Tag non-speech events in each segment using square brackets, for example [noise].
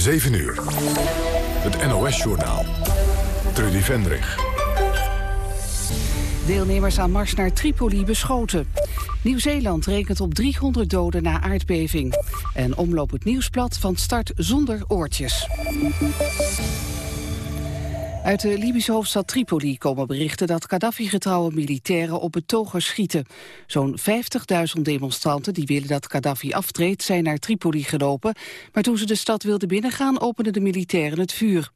7 uur. Het NOS-journaal. Trudy Vendrig. Deelnemers aan Mars naar Tripoli beschoten. Nieuw-Zeeland rekent op 300 doden na aardbeving. En omloop het nieuwsblad van start zonder oortjes. Uit de Libische hoofdstad Tripoli komen berichten dat Gaddafi-getrouwe militairen op betogers schieten. Zo'n 50.000 demonstranten die willen dat Gaddafi aftreedt zijn naar Tripoli gelopen, maar toen ze de stad wilden binnengaan openden de militairen het vuur.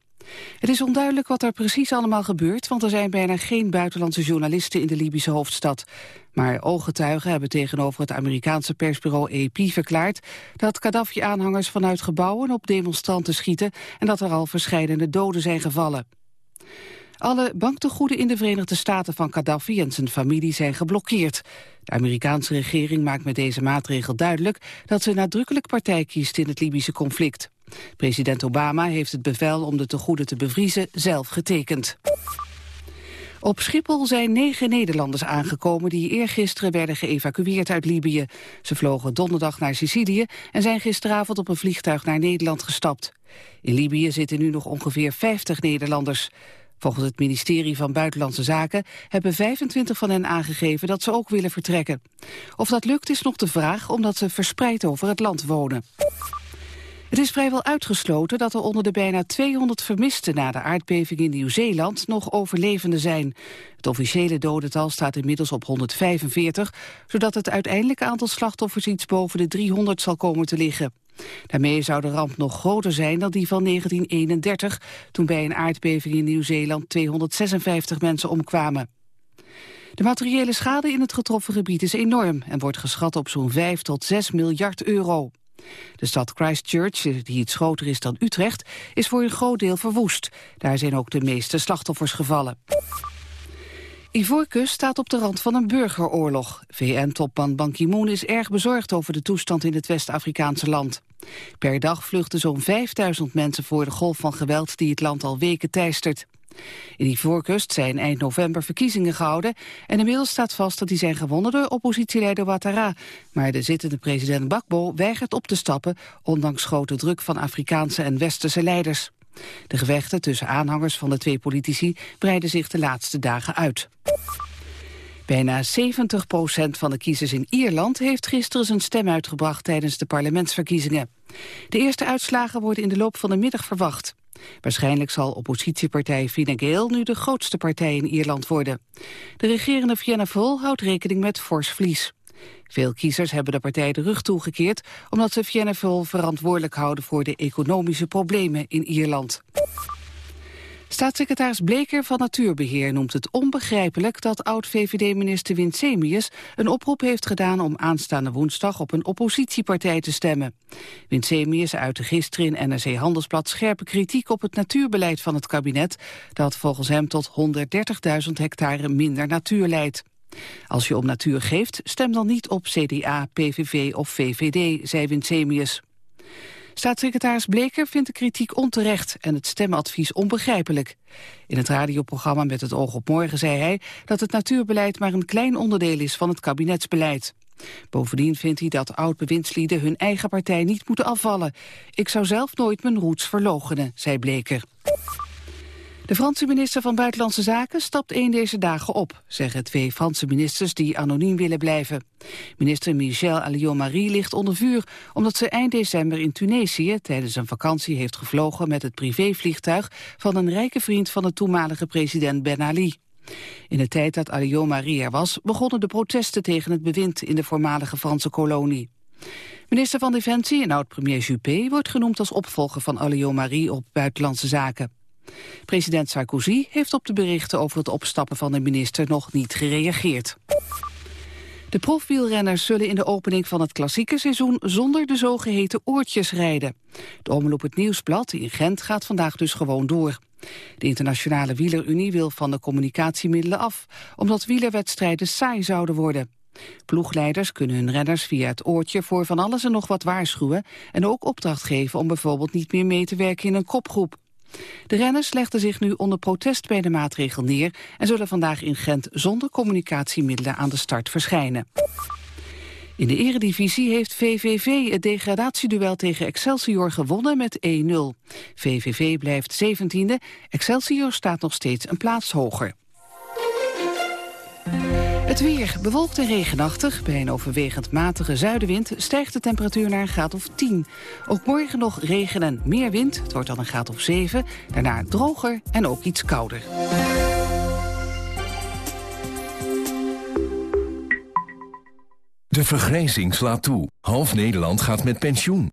Het is onduidelijk wat er precies allemaal gebeurt, want er zijn bijna geen buitenlandse journalisten in de Libische hoofdstad. Maar ooggetuigen hebben tegenover het Amerikaanse persbureau AP verklaard dat Gaddafi-aanhangers vanuit gebouwen op demonstranten schieten en dat er al verschillende doden zijn gevallen. Alle banktegoeden in de Verenigde Staten van Gaddafi en zijn familie zijn geblokkeerd. De Amerikaanse regering maakt met deze maatregel duidelijk dat ze nadrukkelijk partij kiest in het Libische conflict. President Obama heeft het bevel om de tegoeden te bevriezen zelf getekend. Op Schiphol zijn negen Nederlanders aangekomen die eergisteren werden geëvacueerd uit Libië. Ze vlogen donderdag naar Sicilië en zijn gisteravond op een vliegtuig naar Nederland gestapt. In Libië zitten nu nog ongeveer 50 Nederlanders. Volgens het ministerie van Buitenlandse Zaken hebben 25 van hen aangegeven dat ze ook willen vertrekken. Of dat lukt is nog de vraag, omdat ze verspreid over het land wonen. Het is vrijwel uitgesloten dat er onder de bijna 200 vermisten na de aardbeving in Nieuw-Zeeland nog overlevenden zijn. Het officiële dodental staat inmiddels op 145, zodat het uiteindelijke aantal slachtoffers iets boven de 300 zal komen te liggen. Daarmee zou de ramp nog groter zijn dan die van 1931, toen bij een aardbeving in Nieuw-Zeeland 256 mensen omkwamen. De materiële schade in het getroffen gebied is enorm en wordt geschat op zo'n 5 tot 6 miljard euro. De stad Christchurch, die iets groter is dan Utrecht, is voor een groot deel verwoest. Daar zijn ook de meeste slachtoffers gevallen. Ivoorkust staat op de rand van een burgeroorlog. VN-topman Ban Ki-moon is erg bezorgd over de toestand in het West-Afrikaanse land. Per dag vluchten zo'n 5000 mensen voor de golf van geweld die het land al weken teistert. In Ivoorkust zijn eind november verkiezingen gehouden... en inmiddels staat vast dat die zijn gewonnen door oppositieleider Ouattara. Maar de zittende president Bakbo weigert op te stappen... ondanks grote druk van Afrikaanse en westerse leiders. De gevechten tussen aanhangers van de twee politici breiden zich de laatste dagen uit. Bijna 70% van de kiezers in Ierland heeft gisteren zijn stem uitgebracht tijdens de parlementsverkiezingen. De eerste uitslagen worden in de loop van de middag verwacht. Waarschijnlijk zal oppositiepartij Fine Gael nu de grootste partij in Ierland worden. De regerende Fianna Fáil houdt rekening met fors verlies. Veel kiezers hebben de partij de rug toegekeerd... omdat ze Fianna Fáil verantwoordelijk houden voor de economische problemen in Ierland. Staatssecretaris Bleker van Natuurbeheer noemt het onbegrijpelijk dat oud-VVD-minister Winsemius een oproep heeft gedaan om aanstaande woensdag op een oppositiepartij te stemmen. Winsemius uitte gisteren in NRC Handelsblad scherpe kritiek op het natuurbeleid van het kabinet, dat volgens hem tot 130.000 hectare minder natuur leidt. Als je om natuur geeft, stem dan niet op CDA, PVV of VVD, zei Winsemius. Staatssecretaris Bleker vindt de kritiek onterecht en het stemadvies onbegrijpelijk. In het radioprogramma Met het oog op morgen zei hij dat het natuurbeleid maar een klein onderdeel is van het kabinetsbeleid. Bovendien vindt hij dat oud-bewindslieden hun eigen partij niet moeten afvallen. Ik zou zelf nooit mijn roots verlogenen, zei Bleker. De Franse minister van Buitenlandse Zaken stapt een deze dagen op, zeggen twee Franse ministers die anoniem willen blijven. Minister Michel Alliot-Marie ligt onder vuur omdat ze eind december in Tunesië tijdens een vakantie heeft gevlogen met het privévliegtuig van een rijke vriend van de toenmalige president Ben Ali. In de tijd dat Alliot-Marie er was, begonnen de protesten tegen het bewind in de voormalige Franse kolonie. Minister van Defensie en oud-premier Juppé wordt genoemd als opvolger van Alliot-Marie op buitenlandse zaken. President Sarkozy heeft op de berichten over het opstappen van de minister nog niet gereageerd. De profwielrenners zullen in de opening van het klassieke seizoen zonder de zogeheten oortjes rijden. De omloop het Nieuwsblad in Gent gaat vandaag dus gewoon door. De Internationale Wielerunie wil van de communicatiemiddelen af, omdat wielerwedstrijden saai zouden worden. Ploegleiders kunnen hun renners via het oortje voor van alles en nog wat waarschuwen en ook opdracht geven om bijvoorbeeld niet meer mee te werken in een kopgroep. De renners legden zich nu onder protest bij de maatregel neer... en zullen vandaag in Gent zonder communicatiemiddelen aan de start verschijnen. In de eredivisie heeft VVV het degradatieduel tegen Excelsior gewonnen met 1-0. VVV blijft 17e, Excelsior staat nog steeds een plaats hoger. Het weer bewolkt en regenachtig. Bij een overwegend matige zuidenwind stijgt de temperatuur naar een graad of 10. Ook morgen nog regen en meer wind. Het wordt dan een graad of 7. Daarna droger en ook iets kouder. De vergrijzing slaat toe. Half Nederland gaat met pensioen.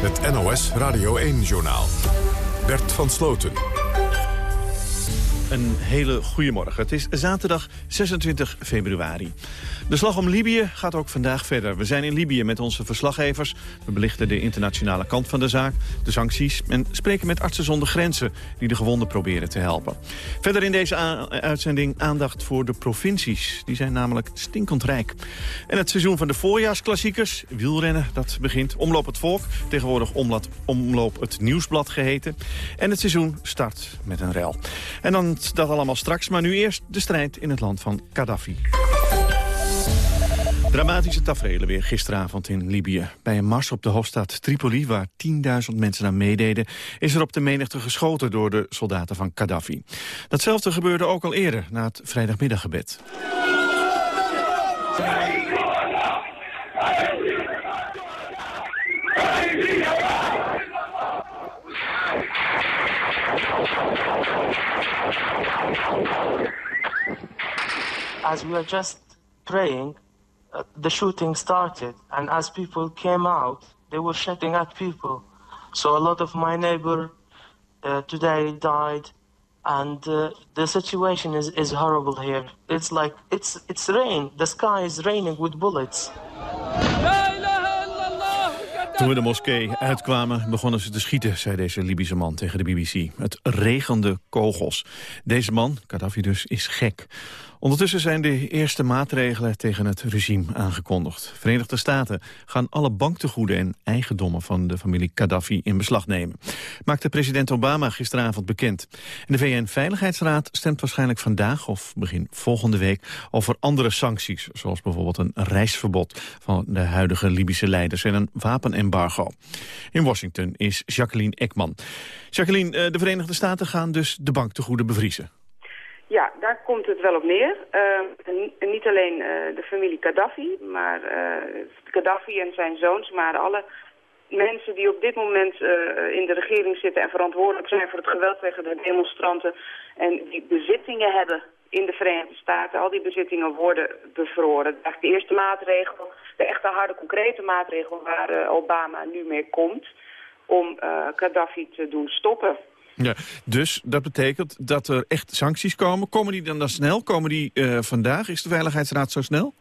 Het NOS Radio 1-journaal. Bert van Sloten. Een hele goede morgen. Het is zaterdag 26 februari. De slag om Libië gaat ook vandaag verder. We zijn in Libië met onze verslaggevers. We belichten de internationale kant van de zaak, de sancties... en spreken met artsen zonder grenzen die de gewonden proberen te helpen. Verder in deze uitzending aandacht voor de provincies. Die zijn namelijk stinkend rijk. En het seizoen van de voorjaarsklassiekers, wielrennen, dat begint. Omloop het volk, tegenwoordig omloop, het nieuwsblad geheten. En het seizoen start met een rel. En dan dat allemaal straks, maar nu eerst de strijd in het land van Gaddafi. Dramatische tafereelen weer gisteravond in Libië. Bij een mars op de hoofdstad Tripoli, waar 10.000 mensen aan meededen... is er op de menigte geschoten door de soldaten van Gaddafi. Datzelfde gebeurde ook al eerder, na het vrijdagmiddaggebed. As we are just praying, the shooting started, and as people came out, they were shooting at people. So a lot of my neighbor uh, today died, and uh, the situation is, is horrible here. It's like it's it's rain. The sky is raining with bullets. Toen we de moskee uitkwamen, begonnen ze te schieten, zei deze Libische man tegen de BBC. Het regende kogels. Deze man, Gaddafi dus, is gek. Ondertussen zijn de eerste maatregelen tegen het regime aangekondigd. Verenigde Staten gaan alle banktegoeden en eigendommen van de familie Gaddafi in beslag nemen. Maakte president Obama gisteravond bekend. En de VN-veiligheidsraad stemt waarschijnlijk vandaag of begin volgende week over andere sancties. Zoals bijvoorbeeld een reisverbod van de huidige Libische leiders en een wapenembargo. In Washington is Jacqueline Ekman. Jacqueline, eh, de Verenigde Staten gaan dus de banktegoeden bevriezen. Ja, daar komt het wel op neer. Uh, niet alleen uh, de familie Gaddafi, maar uh, Gaddafi en zijn zoons, maar alle mensen die op dit moment in de regering zitten en verantwoordelijk zijn voor het geweld tegen de demonstranten en die bezittingen hebben in de Verenigde Staten, al die bezittingen worden bevroren. De eerste maatregel, de echte harde concrete maatregel waar Obama nu mee komt om Gaddafi te doen stoppen. Ja, dus dat betekent dat er echt sancties komen. Komen die dan, dan snel? Komen die uh, vandaag? Is de Veiligheidsraad zo snel?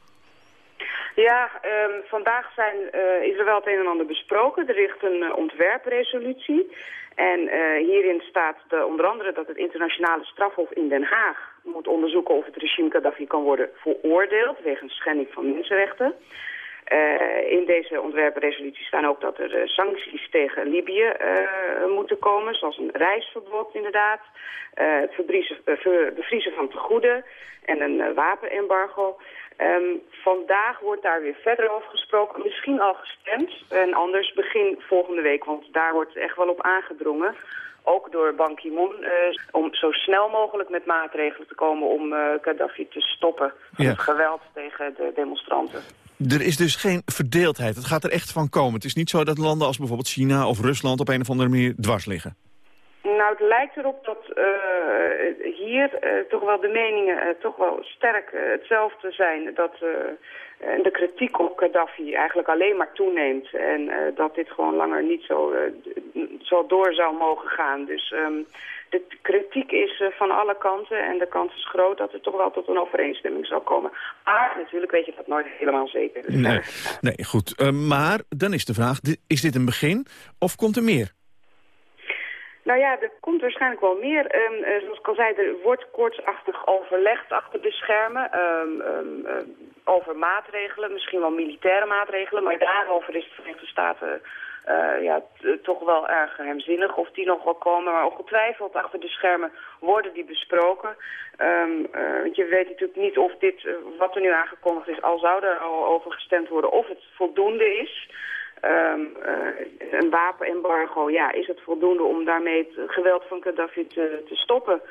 Ja, um, vandaag zijn, uh, is er wel het een en ander besproken. Er ligt een uh, ontwerpresolutie. En hierin staat de, onder andere dat het internationale strafhof in Den Haag moet onderzoeken of het regime Gaddafi kan worden veroordeeld wegens schending van mensenrechten. Uh, in deze ontwerpresolutie staan ook dat er uh, sancties tegen Libië uh, moeten komen, zoals een reisverbod inderdaad, het bevriezen van tegoeden en een wapenembargo. Um, vandaag wordt daar weer verder over gesproken, misschien al gestemd en anders begin volgende week, want daar wordt echt wel op aangedrongen ook door Ban Ki-moon, uh, om zo snel mogelijk met maatregelen te komen om uh, Gaddafi te stoppen. Van ja. het geweld tegen de demonstranten. Er is dus geen verdeeldheid. Het gaat er echt van komen. Het is niet zo dat landen als bijvoorbeeld China of Rusland op een of andere manier dwars liggen. Nou, het lijkt erop dat uh, hier uh, toch wel de meningen uh, toch wel sterk hetzelfde zijn. Dat de kritiek op Gaddafi eigenlijk alleen maar toeneemt. En dat dit gewoon langer niet zo, zo door zou mogen gaan. Dus um, de kritiek is van alle kanten en de kans is groot dat er toch wel tot een overeenstemming zal komen. Maar natuurlijk weet je dat nooit helemaal zeker. Dus nee, nee, goed. maar dan is de vraag, is dit een begin of komt er meer? Nou ja, er komt waarschijnlijk wel meer. Um, uh, zoals ik al zei, er wordt kortsachtig overlegd achter de schermen um, um, over maatregelen, misschien wel militaire maatregelen. Maar daarover is de Verenigde Staten uh, ja, toch wel erg geheimzinnig of die nog wel komen. Maar ongetwijfeld achter de schermen worden die besproken. Want je weet natuurlijk niet of dit, wat er nu aangekondigd is, al zou er al over gestemd worden, of het voldoende is. Um, uh, een wapenembargo, ja, is het voldoende om daarmee het geweld van Gaddafi te, te stoppen?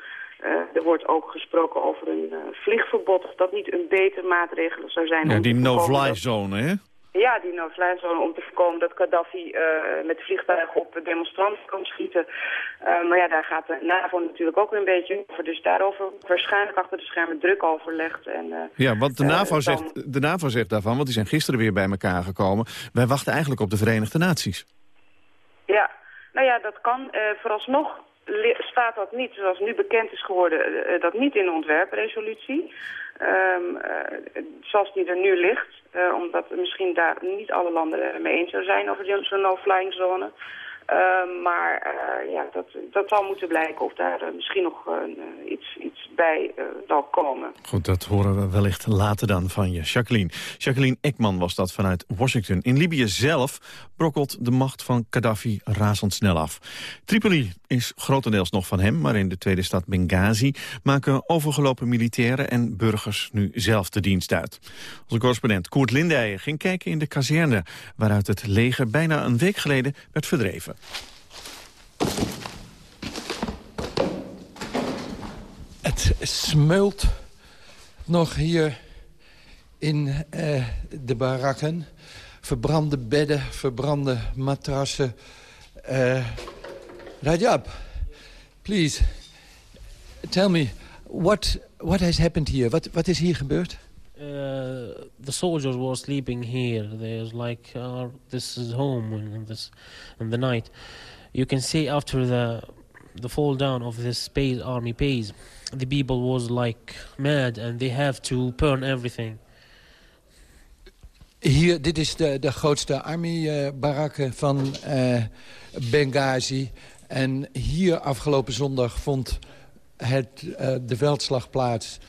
Uh, er wordt ook gesproken over een uh, vliegverbod, of dat niet een betere maatregel zou zijn. Ja, die no-fly zone, hè? Ja, die no-fly-zone om te voorkomen dat Gaddafi uh, met vliegtuigen op demonstranten kan schieten. Uh, maar ja, daar gaat de NAVO natuurlijk ook een beetje over. Dus daarover waarschijnlijk achter de schermen druk overlegd. En, uh, ja, want de NAVO, dan... zegt, de NAVO zegt daarvan, want die zijn gisteren weer bij elkaar gekomen. Wij wachten eigenlijk op de Verenigde Naties. Ja, nou ja, dat kan. vooralsnog staat dat niet, zoals nu bekend is geworden, dat niet in de ontwerpresolutie. Um, uh, zoals die er nu ligt. Uh, omdat misschien daar niet alle landen mee eens zou zijn over zo'n no-flying zone. Uh, maar uh, ja, dat, dat zal moeten blijken of daar uh, misschien nog iets, iets bij zal komen. Goed, dat horen we wellicht later dan van je. Jacqueline. Jacqueline Ekman was dat vanuit Washington. In Libië zelf brokkelt de macht van Gaddafi razendsnel af. Tripoli is grotendeels nog van hem, maar in de tweede stad Benghazi... maken overgelopen militairen en burgers nu zelf de dienst uit. Onze correspondent Koert Lindijen ging kijken in de kazerne... waaruit het leger bijna een week geleden werd verdreven. Het smeult nog hier in uh, de barakken. Verbrande bedden, verbrande matrassen. Uh, Rajab, please, tell me, what, what has happened here? Wat is hier gebeurd? Uh, the soldiers were sleeping here. There's like, uh, this is home in, this, in the night. You can see after the the fall down of this space army base, the people was like mad and they have to burn everything. Hier, dit is de, de grootste army-barakken uh, van uh, Benghazi. En hier afgelopen zondag vond het, uh, de veldslag plaats.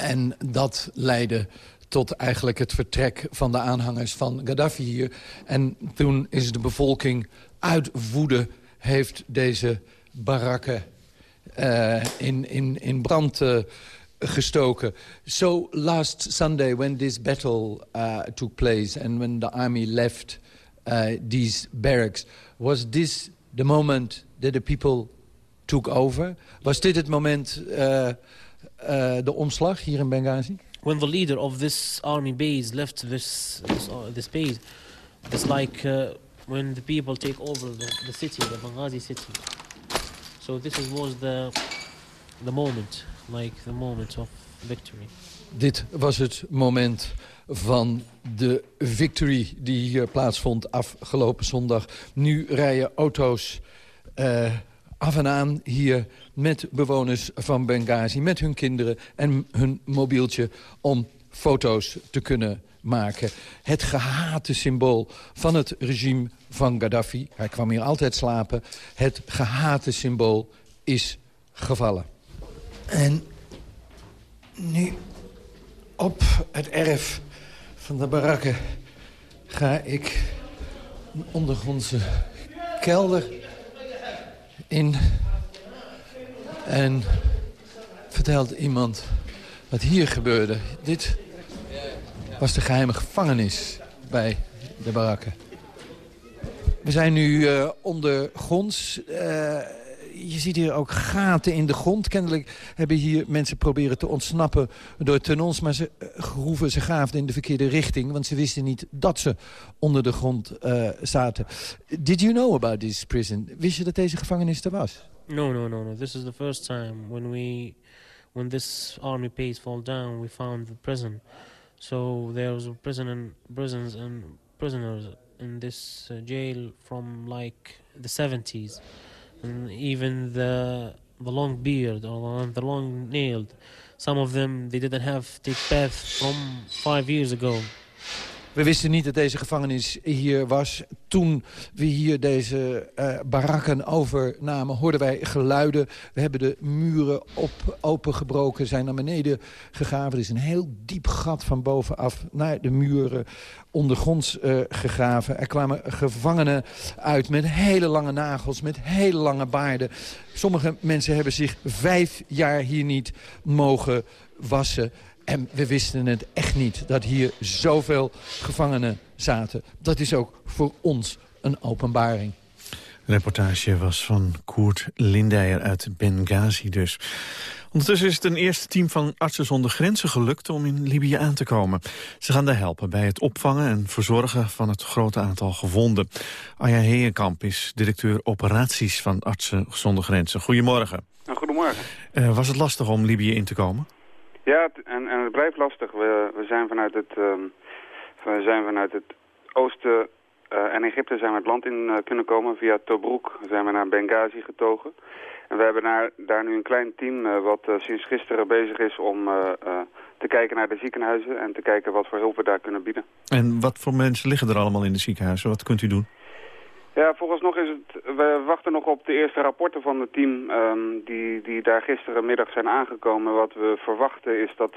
En dat leidde tot eigenlijk het vertrek van de aanhangers van Gaddafi hier. En toen is de bevolking uit woede heeft deze barakken uh, in, in, in brand uh, gestoken. So last Sunday when this battle uh, took place and when the army left these barracks... was this the moment that the people took over? Was dit het moment, de omslag hier in Benghazi? When the leader of this army base left this, this, this base... it's like when the people take over the, the city, the Benghazi city. So this was the, the moment, like the moment of victory. Dit was het moment van de victory die hier plaatsvond afgelopen zondag. Nu rijden auto's uh, af en aan hier met bewoners van Benghazi... met hun kinderen en hun mobieltje om foto's te kunnen maken. Het gehate symbool van het regime van Gaddafi. Hij kwam hier altijd slapen. Het gehate symbool is gevallen. En nu op het erf van de barakken ga ik een ondergrondse kelder in. En vertelt iemand wat hier gebeurde. Dit was de geheime gevangenis bij de barakken. We zijn nu uh, ondergronds. Uh, je ziet hier ook gaten in de grond. Kennelijk hebben hier mensen proberen te ontsnappen door tunnels... maar ze groeven, ze gaven in de verkeerde richting... want ze wisten niet dat ze onder de grond zaten. Did you know about this prison? Wist je dat deze gevangenis er was? No, no, no, no. This is the first time when we... When this army base fall down, we found the prison. So there was a prison and prisons and prisoners in this uh, jail from like the 70s. And even the the long beard or the long nailed. Some of them they didn't have take bath from five years ago. We wisten niet dat deze gevangenis hier was. Toen we hier deze uh, barakken overnamen, hoorden wij geluiden. We hebben de muren op, opengebroken, zijn naar beneden gegaan. Er is een heel diep gat van bovenaf naar de muren ondergronds uh, gegraven. Er kwamen gevangenen uit met hele lange nagels, met hele lange baarden. Sommige mensen hebben zich vijf jaar hier niet mogen wassen. En we wisten het echt niet dat hier zoveel gevangenen zaten. Dat is ook voor ons een openbaring. De reportage was van Koert Lindeyer uit Benghazi dus. Ondertussen is het een eerste team van Artsen zonder Grenzen gelukt om in Libië aan te komen. Ze gaan daar helpen bij het opvangen en verzorgen van het grote aantal gewonden. Aya Heenkamp is directeur operaties van Artsen zonder Grenzen. Goedemorgen. Goedemorgen. Uh, was het lastig om Libië in te komen? Ja, en, en het blijft lastig. We, we zijn vanuit het, um, we zijn vanuit het oosten uh, en Egypte zijn we het land in uh, kunnen komen. Via Tobruk zijn we naar Benghazi getogen. En we hebben daar, nu een klein team uh, wat sinds gisteren bezig is om te kijken naar de ziekenhuizen... en te kijken wat voor hulp we daar kunnen bieden. En wat voor mensen liggen er allemaal in de ziekenhuizen? Wat kunt u doen? Ja, vooralsnog is het... We wachten nog op de eerste rapporten van het team... Um, die, die daar gisterenmiddag zijn aangekomen. Wat we verwachten is dat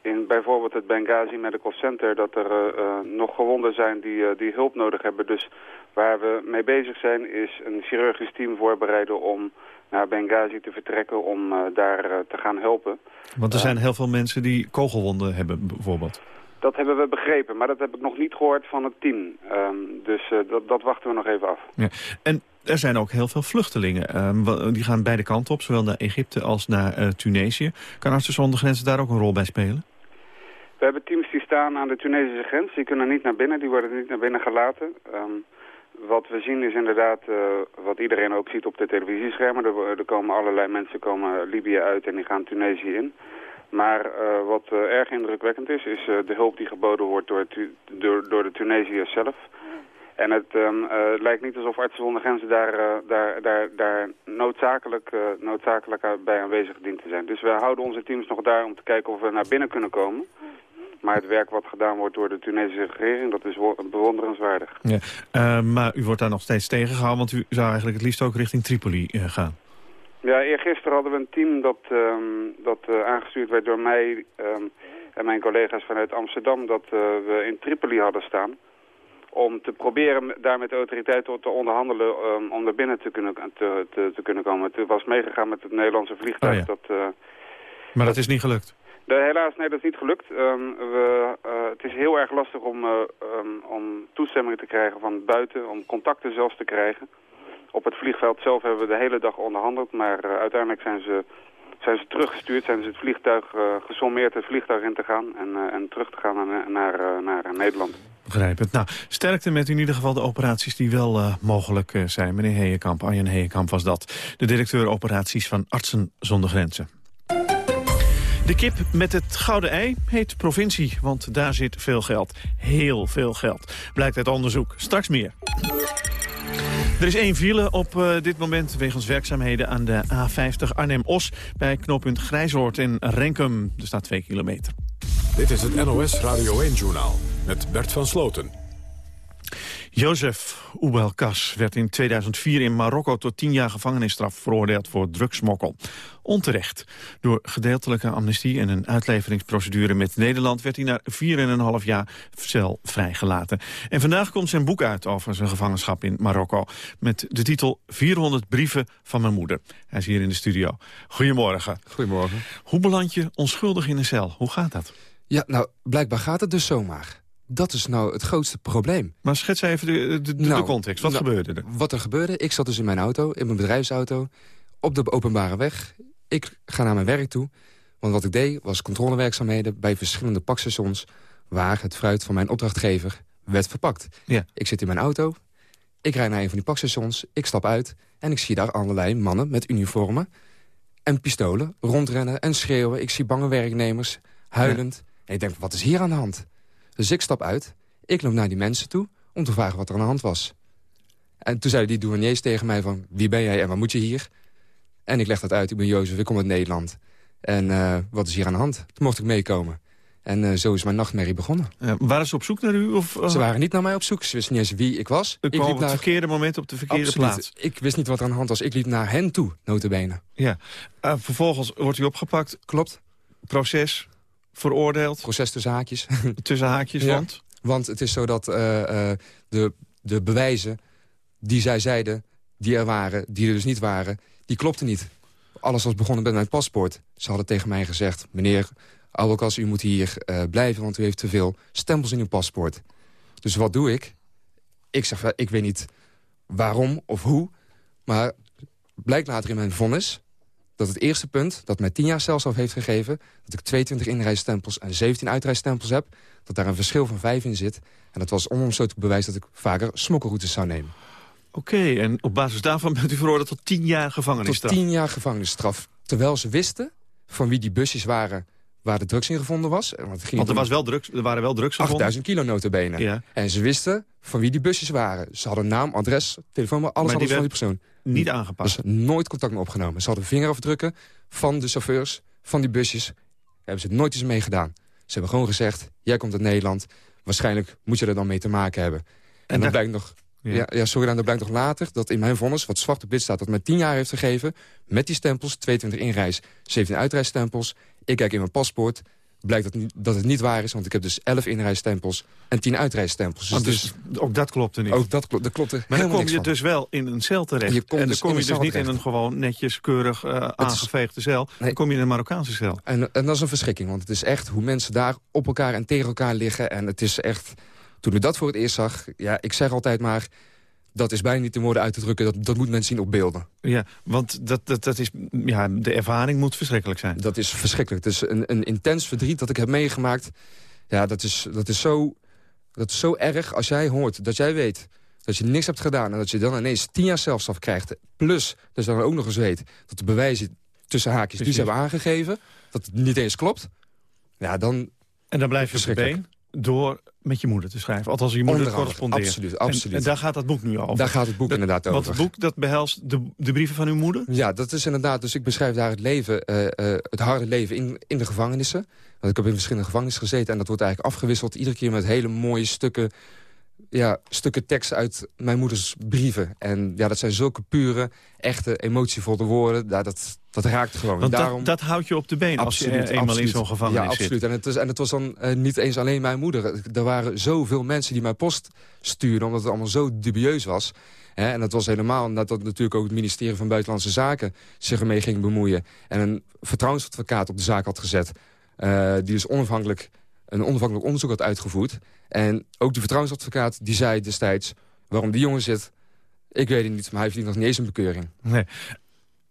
in bijvoorbeeld het Benghazi Medical Center... dat er uh, nog gewonden zijn die, uh, die hulp nodig hebben. Dus waar we mee bezig zijn is een chirurgisch team voorbereiden... om naar Benghazi te vertrekken om daar te gaan helpen. Want er zijn heel veel mensen die kogelwonden hebben bijvoorbeeld. Dat hebben we begrepen, maar dat heb ik nog niet gehoord van het team. Um, dus uh, dat, dat, wachten we nog even af. Ja. En er zijn ook heel veel vluchtelingen. Um, die gaan beide kanten op, zowel naar Egypte als naar uh, Tunesië. Kan Artsen zonder Grenzen daar ook een rol bij spelen? We hebben teams die staan aan de Tunesische grens. Die kunnen niet naar binnen, die worden niet naar binnen gelaten. Um, wat we zien is inderdaad, uh, wat iedereen ook ziet op de televisieschermen. Er, er komen allerlei mensen komen Libië uit en die gaan Tunesië in. Maar uh, wat uh, erg indrukwekkend is, is uh, de hulp die geboden wordt door, door, door de Tunesiërs zelf. En het um, lijkt niet alsof artsen zonder grenzen daar, daar, daar, daar noodzakelijk, noodzakelijk bij aanwezig dient te zijn. Dus we houden onze teams nog daar om te kijken of we naar binnen kunnen komen. Maar het werk wat gedaan wordt door de Tunesische regering, dat is bewonderenswaardig. Ja, maar u wordt daar nog steeds tegengehouden, want u zou eigenlijk het liefst ook richting Tripoli gaan. Ja, eergisteren hadden we een team dat, um, dat uh, aangestuurd werd door mij um, en mijn collega's vanuit Amsterdam... dat uh, we in Tripoli hadden staan. Om te proberen daar met de autoriteiten te onderhandelen um, om er binnen te kunnen, te, te, te, kunnen komen. Het was meegegaan met het Nederlandse vliegtuig. Oh, ja. dat, uh, maar dat is niet gelukt? De, helaas, nee, dat is niet gelukt. Um, we, uh, het is heel erg lastig om, uh, um, om toestemmingen te krijgen van buiten, om contacten zelfs te krijgen. Op het vliegveld zelf hebben we de hele dag onderhandeld, maar uh, uiteindelijk zijn ze, zijn ze teruggestuurd. Zijn ze het vliegtuig uh, gesommeerd het vliegtuig in te gaan en, uh, en terug te gaan naar, naar, naar Nederland. Begrijp het. Nou, sterkte met in ieder geval de operaties die wel mogelijk zijn. Meneer Heekamp, Arjen Heekamp was dat. De directeur operaties van Artsen zonder Grenzen. De kip met het gouden ei heet provincie, want daar zit veel geld. Heel veel geld, blijkt uit onderzoek. Straks meer. Er is één file op uh, dit moment wegens werkzaamheden aan de A50 Arnhem-Os... bij knooppunt Grijzoord in Renkum. Er staat 2 kilometer. Dit is het NOS Radio 1-journaal met Bert van Sloten. Jozef Oubelkas werd in 2004 in Marokko tot 10 jaar gevangenisstraf veroordeeld voor drugsmokkel. Onterecht. Door gedeeltelijke amnestie en een uitleveringsprocedure met Nederland werd hij na 4,5 jaar cel vrijgelaten. En vandaag komt zijn boek uit over zijn gevangenschap in Marokko met de titel 400 brieven van mijn moeder. Hij is hier in de studio. Goedemorgen. Goedemorgen. Hoe beland je onschuldig in een cel? Hoe gaat dat? Ja, nou, blijkbaar gaat het dus zomaar. Dat is nou het grootste probleem. Maar schets even de, de, de, nou, context. Wat nou, gebeurde er? Wat er gebeurde? Ik zat dus in mijn auto, in mijn bedrijfsauto... op de openbare weg. Ik ga naar mijn werk toe. Want wat ik deed was controlewerkzaamheden bij verschillende pakstations... waar het fruit van mijn opdrachtgever werd verpakt. Ja. Ik zit in mijn auto, ik rijd naar een van die pakstations, ik stap uit... en ik zie daar allerlei mannen met uniformen en pistolen rondrennen en schreeuwen. Ik zie bange werknemers, huilend. En ik denk, wat is hier aan de hand? Dus ik stap uit, ik loop naar die mensen toe om te vragen wat er aan de hand was. En toen zeiden die douaniers tegen mij van... wie ben jij en wat moet je hier? En ik leg dat uit, ik ben Jozef, ik kom uit Nederland. En uh, wat is hier aan de hand? Toen mocht ik meekomen. En uh, zo is mijn nachtmerrie begonnen. Ja, waren ze op zoek naar u? Of. Ze waren niet naar mij op zoek. Ze wisten niet eens wie ik was. U ik liep op het verkeerde moment op de verkeerde Absoluut. plaats. Ik wist niet wat er aan de hand was. Ik liep naar hen toe, notabene. Ja. vervolgens wordt u opgepakt. Klopt. Proces, veroordeeld. Proces tussen haakjes. [laughs] tussen haakjes, ja. want? Want het is zo dat de, de bewijzen die zij zeiden, die er waren, die er dus niet waren, die klopten niet. Alles was begonnen met mijn paspoort. Ze hadden tegen mij gezegd, meneer Albokas, u moet hier uh, blijven, want u heeft te veel stempels in uw paspoort. Dus wat doe ik? Ik zeg, ik weet niet waarom of hoe, maar blijkt later in mijn vonnis dat het eerste punt dat mij 10 jaar celstraf heeft gegeven... dat ik 22 inreisstempels en 17 uitreisstempels heb... dat daar een verschil van 5 in zit. En dat was onomstotelijk bewijs dat ik vaker smokkelroutes zou nemen. Oké, okay, en op basis daarvan bent u veroordeeld tot 10 jaar gevangenisstraf? Tot 10 jaar gevangenisstraf. Terwijl ze wisten van wie die busjes waren waar de drugs in gevonden was. Want, het ging Want er, was wel drugs, er waren wel drugs gevonden? 8000 kilo notabene. Ja. En ze wisten van wie die busjes waren. Ze hadden naam, adres, telefoonnummer, alles hadden van die persoon. Niet aangepast? Nooit contact meer opgenomen. Ze hadden vingerafdrukken van de chauffeurs, van die busjes. Daar hebben ze nooit eens mee gedaan. Ze hebben gewoon gezegd, jij komt uit Nederland. Waarschijnlijk moet je er dan mee te maken hebben. En, en dan blijkt nog... Ja. Ja, ja, sorry, dan blijkt nog later dat in mijn vonnis, wat zwart op wit staat... dat mij 10 jaar heeft gegeven, met die stempels, 22 inreis, 17 uitreisstempels. Ik kijk in mijn paspoort, blijkt dat, dat het niet waar is... want ik heb dus 11 inreisstempels en 10 uitreisstempels. Dus, dus, ook dat klopte niet? Ook dat, klopt, dat klopte Maar dan kom je dus wel in een cel terecht. Je en dan dus kom je dus niet in een gewoon netjes, keurig uh, aangeveegde cel. Dan kom je in een Marokkaanse cel. En, en dat is een verschrikking, want het is echt hoe mensen daar op elkaar en tegen elkaar liggen. En het is echt, toen ik dat voor het eerst zag... ja, ik zeg altijd maar, dat is bijna niet in woorden uit te drukken. Dat, dat moet men zien op beelden. Ja, want dat, dat, dat is, ja, de ervaring moet verschrikkelijk zijn. Dat is verschrikkelijk. Het is een, een intens verdriet dat ik heb meegemaakt. Ja, dat is, dat, is zo, dat is zo erg als jij hoort, dat jij weet... dat je niks hebt gedaan en dat je dan ineens tien jaar zelfstraf krijgt. Plus, dat je dan ook nog eens weet dat de bewijzen tussen haakjes... die ze hebben aangegeven, dat het niet eens klopt. Ja, dan... En dan blijf je op been door met je moeder te schrijven. Althans, je moeder correspondeert. Absoluut, absoluut. En, en, daar gaat dat boek nu over. Daar gaat het boek dat, inderdaad over. Want het boek dat behelst de, de brieven van uw moeder? Ja, dat is inderdaad. Dus ik beschrijf daar het leven, uh, uh, het harde leven in, in de gevangenissen. Want ik heb in verschillende gevangenissen gezeten en dat wordt eigenlijk afgewisseld. Iedere keer met hele mooie stukken, ja, stukken tekst uit mijn moeders brieven. En ja, dat zijn zulke pure, echte, emotievolle woorden. Ja, dat, dat raakt gewoon. Want Daarom, dat, dat houdt je op de been absoluut, als je eenmaal absoluut. in zo'n gevangenis ja, absoluut. zit. En het, is, en het was dan uh, niet eens alleen mijn moeder. Er waren zoveel mensen die mij post stuurden... omdat het allemaal zo dubieus was. En dat was helemaal nadat natuurlijk ook het ministerie van Buitenlandse Zaken... zich ermee ging bemoeien. En een vertrouwensadvocaat op de zaak had gezet... Uh, die dus onafhankelijk, een onafhankelijk onderzoek had uitgevoerd. En ook die vertrouwensadvocaat die zei destijds... waarom die jongen zit, ik weet het niet... maar hij heeft nog niet eens een bekeuring. Nee.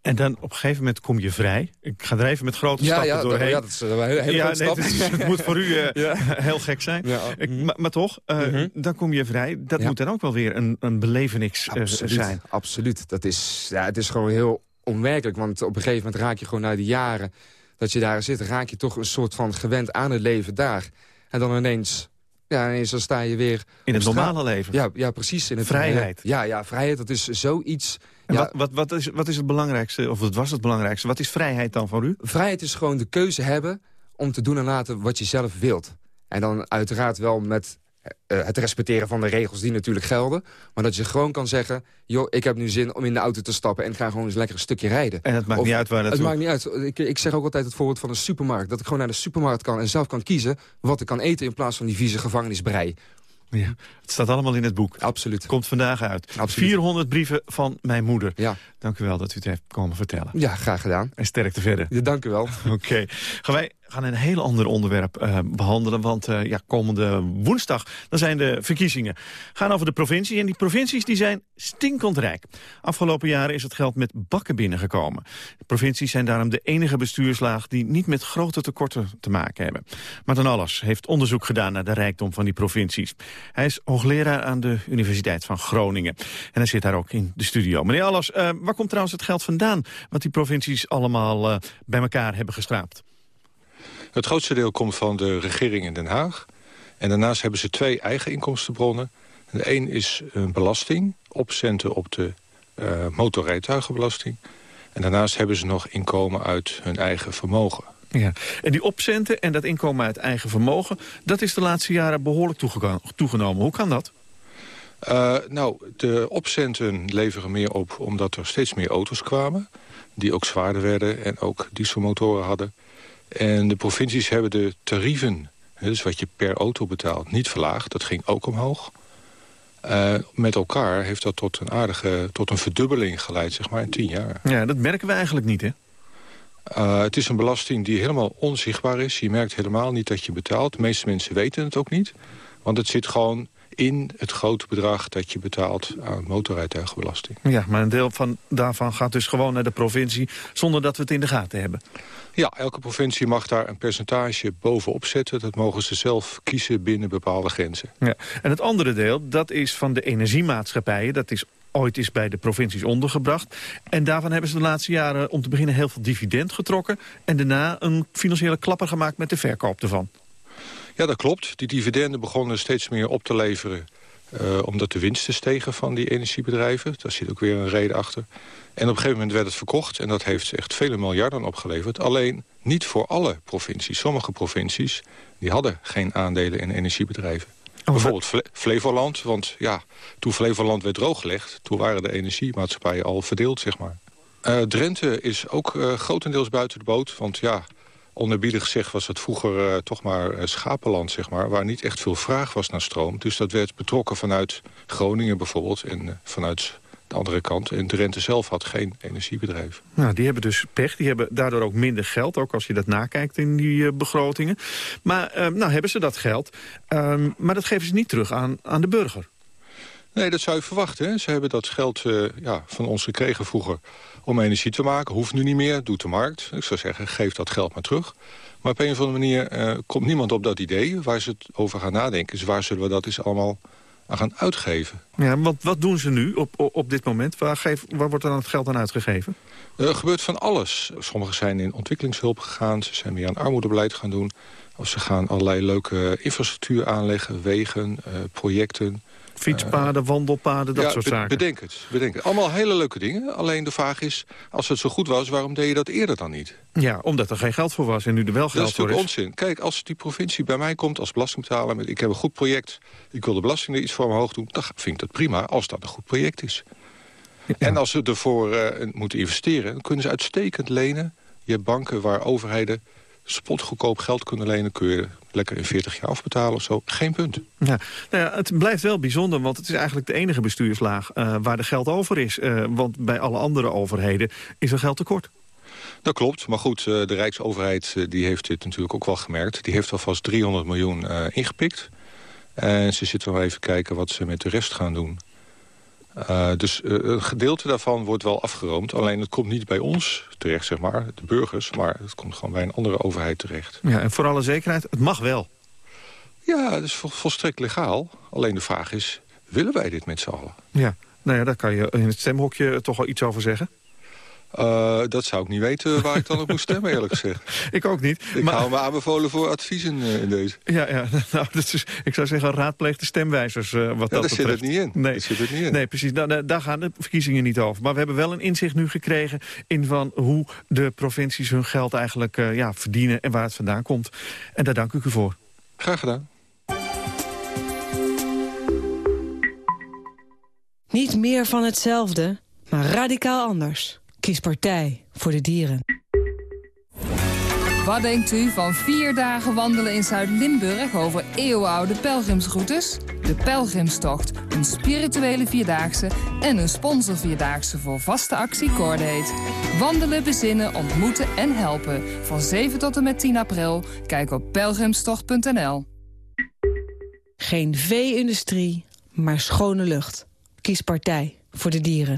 En dan op een gegeven moment kom je vrij. Ik ga er even met grote ja, stappen ja, doorheen. Ja, dat is een hele, ja, grote nee, stap. Het, is, het, moet voor u uh, [laughs] ja. heel gek zijn. Ik, maar, maar, toch, uh, mm -hmm. dan kom je vrij. Dat moet dan ook wel weer een, een belevenis uh, zijn. Absoluut. Dat is, ja, het is gewoon heel onwerkelijk. Want op een gegeven moment raak je gewoon na die jaren dat je daar zit... raak je toch een soort van gewend aan het leven daar. En dan ineens... Ja, ineens dan sta je weer... In het normale leven? Ja, ja precies. In het, vrijheid? Ja, ja, vrijheid, dat is zoiets... En ja, wat, wat, wat, is, wat is het belangrijkste, of wat was het belangrijkste? Wat is vrijheid dan voor u? Vrijheid is gewoon de keuze hebben om te doen en laten wat je zelf wilt. En dan uiteraard wel met uh, het respecteren van de regels die natuurlijk gelden. Maar dat je gewoon kan zeggen... joh, ik heb nu zin om in de auto te stappen... en ga gewoon eens lekker een stukje rijden. En het maakt of, niet uit waar naartoe? Het maakt niet uit. Ik, ik zeg ook altijd het voorbeeld van een supermarkt. Dat ik gewoon naar de supermarkt kan en zelf kan kiezen... wat ik kan eten in plaats van die vieze gevangenisbrei. Ja, het staat allemaal in het boek. Absoluut. Komt vandaag uit. Absoluut. 400 brieven van mijn moeder. Ja. Dank u wel dat u het heeft komen vertellen. Ja, graag gedaan. En sterkte verder. Ja, dank u wel. [laughs] Oké. Okay. Gaan wij gaan een heel ander onderwerp uh, behandelen. Want uh, ja, komende woensdag dan zijn de verkiezingen. Gaan over de provincie. En die provincies die zijn stinkend rijk. Afgelopen jaren is het geld met bakken binnengekomen. De provincies zijn daarom de enige bestuurslaag... die niet met grote tekorten te maken hebben. Maar dan alles heeft onderzoek gedaan naar de rijkdom van die provincies. Hij is hoogleraar aan de Universiteit van Groningen. En hij zit daar ook in de studio. Meneer Allas, uh, waar komt trouwens het geld vandaan... wat die provincies allemaal bij elkaar hebben gestraapt? Het grootste deel komt van de regering in Den Haag. En daarnaast hebben ze twee eigen inkomstenbronnen. De een is een belasting, opcenten op de uh, motorrijtuigenbelasting. En daarnaast hebben ze nog inkomen uit hun eigen vermogen. Ja. En die opcenten en dat inkomen uit eigen vermogen... dat is de laatste jaren behoorlijk toegenomen. Hoe kan dat? Uh, nou, de opcenten leveren meer op omdat er steeds meer auto's kwamen... die ook zwaarder werden en ook dieselmotoren hadden. En de provincies hebben de tarieven, dus wat je per auto betaalt, niet verlaagd. Dat ging ook omhoog. Uh, met elkaar heeft dat tot een aardige, tot een verdubbeling geleid, zeg maar, in tien jaar. Ja, dat merken we eigenlijk niet, hè? Uh, het is een belasting die helemaal onzichtbaar is. Je merkt helemaal niet dat je betaalt. De meeste mensen weten het ook niet. Want het zit gewoon in het grote bedrag dat je betaalt aan motorrijtuigenbelasting. Ja, maar een deel van, daarvan gaat dus gewoon naar de provincie... zonder dat we het in de gaten hebben. Ja, elke provincie mag daar een percentage bovenop zetten. Dat mogen ze zelf kiezen binnen bepaalde grenzen. Ja. En het andere deel, dat is van de energiemaatschappijen. Dat is ooit is bij de provincies ondergebracht. En daarvan hebben ze de laatste jaren om te beginnen heel veel dividend getrokken... en daarna een financiële klapper gemaakt met de verkoop ervan. Ja, dat klopt. Die dividenden begonnen steeds meer op te leveren... Uh, omdat de winsten stegen van die energiebedrijven. Daar zit ook weer een reden achter. En op een gegeven moment werd het verkocht. En dat heeft echt vele miljarden opgeleverd. Alleen niet voor alle provincies. Sommige provincies die hadden geen aandelen in energiebedrijven. Oh, Bijvoorbeeld Fle Flevoland. Want ja, toen Flevoland werd drooggelegd... toen waren de energiemaatschappijen al verdeeld, zeg maar. Uh, Drenthe is ook uh, grotendeels buiten de boot. Want ja, Onerbiedig gezegd was het vroeger uh, toch maar uh, schapenland, zeg maar... waar niet echt veel vraag was naar stroom. Dus dat werd betrokken vanuit Groningen bijvoorbeeld... en uh, vanuit de andere kant. En Drenthe zelf had geen energiebedrijf. Nou, die hebben dus pech. Die hebben daardoor ook minder geld, ook als je dat nakijkt in die begrotingen. Maar nou hebben ze dat geld. Um, maar dat geven ze niet terug aan, aan de burger. Nee, dat zou je verwachten. Hè? Ze hebben dat geld ja, van ons gekregen vroeger om energie te maken. Hoeft nu niet meer, doet de markt. Ik zou zeggen, geef dat geld maar terug. Maar op een of andere manier uh, komt niemand op dat idee. Waar ze het over gaan nadenken is waar zullen we dat eens allemaal aan gaan uitgeven. Ja, want wat doen ze nu op, op, op dit moment? Waar, geef, waar wordt dan het geld aan uitgegeven? Er gebeurt van alles. Sommigen zijn in ontwikkelingshulp gegaan. Ze zijn meer aan armoedebeleid gaan doen. Of ze gaan allerlei leuke infrastructuur aanleggen. Wegen, uh, projecten. Fietspaden, wandelpaden, dat soort zaken. Bedenk het, bedenk het. Allemaal hele leuke dingen. Alleen de vraag is, als het zo goed was, waarom deed je dat eerder dan niet? Ja, omdat er geen geld voor was en nu er wel geld voor is. Dat is natuurlijk onzin. Kijk, als die provincie bij mij komt als belastingbetaler... met ik heb een goed project, ik wil de belasting er iets voor omhoog doen... dan vind ik dat prima, als dat een goed project is. Ja. En als ze ervoor uh, moeten investeren, dan kunnen ze uitstekend lenen. Je hebt banken waar overheden spotgoedkoop geld kunnen lenen... kun je lekker in 40 jaar afbetalen of zo. Geen punt. Ja, nou ja, het blijft wel bijzonder, want het is eigenlijk de enige bestuurslaag... Uh, waar er geld over is. Uh, want bij alle andere overheden is er geld tekort. Dat klopt, maar goed, uh, de Rijksoverheid die heeft dit natuurlijk ook wel gemerkt. Die heeft alvast 300 miljoen ingepikt. En ze zitten wel even kijken wat ze met de rest gaan doen. Uh, dus uh, een gedeelte daarvan wordt wel afgeroomd. Alleen het komt niet bij ons terecht, zeg maar, de burgers. Maar het komt gewoon bij een andere overheid terecht. Ja, en voor alle zekerheid, het mag wel. Ja, het is vol, volstrekt legaal. Alleen de vraag is, willen wij dit met z'n allen? Ja, nou ja, daar kan je in het stemhokje toch wel iets over zeggen. Uh, dat zou ik niet weten waar ik dan op moet stemmen, eerlijk gezegd. [laughs] ik ook niet. Ik maar... hou me aanbevolen voor adviezen uh, in deze. Ja, ja [laughs] nou, dat is, ik zou zeggen raadpleeg de stemwijzers uh, wat ja, dat zit het niet in. Nee, dat zit het niet in. nee precies. Nou, daar gaan de verkiezingen niet over. Maar we hebben wel een inzicht nu gekregen in van hoe de provincies hun geld eigenlijk ja, verdienen en waar het vandaan komt. En daar dank ik u voor. Graag gedaan. Niet meer van hetzelfde, maar radicaal anders. Kies partij voor de dieren. Wat denkt u van vier dagen wandelen in Zuid-Limburg over eeuwenoude pelgrimsroutes? De Pelgrimstocht, een spirituele vierdaagse en een sponsorvierdaagse voor vaste actie Cordate. Wandelen, bezinnen, ontmoeten en helpen. Van 7 tot en met 10 april. Kijk op pelgrimstocht.nl. Geen vee-industrie, maar schone lucht. Kies partij voor de dieren.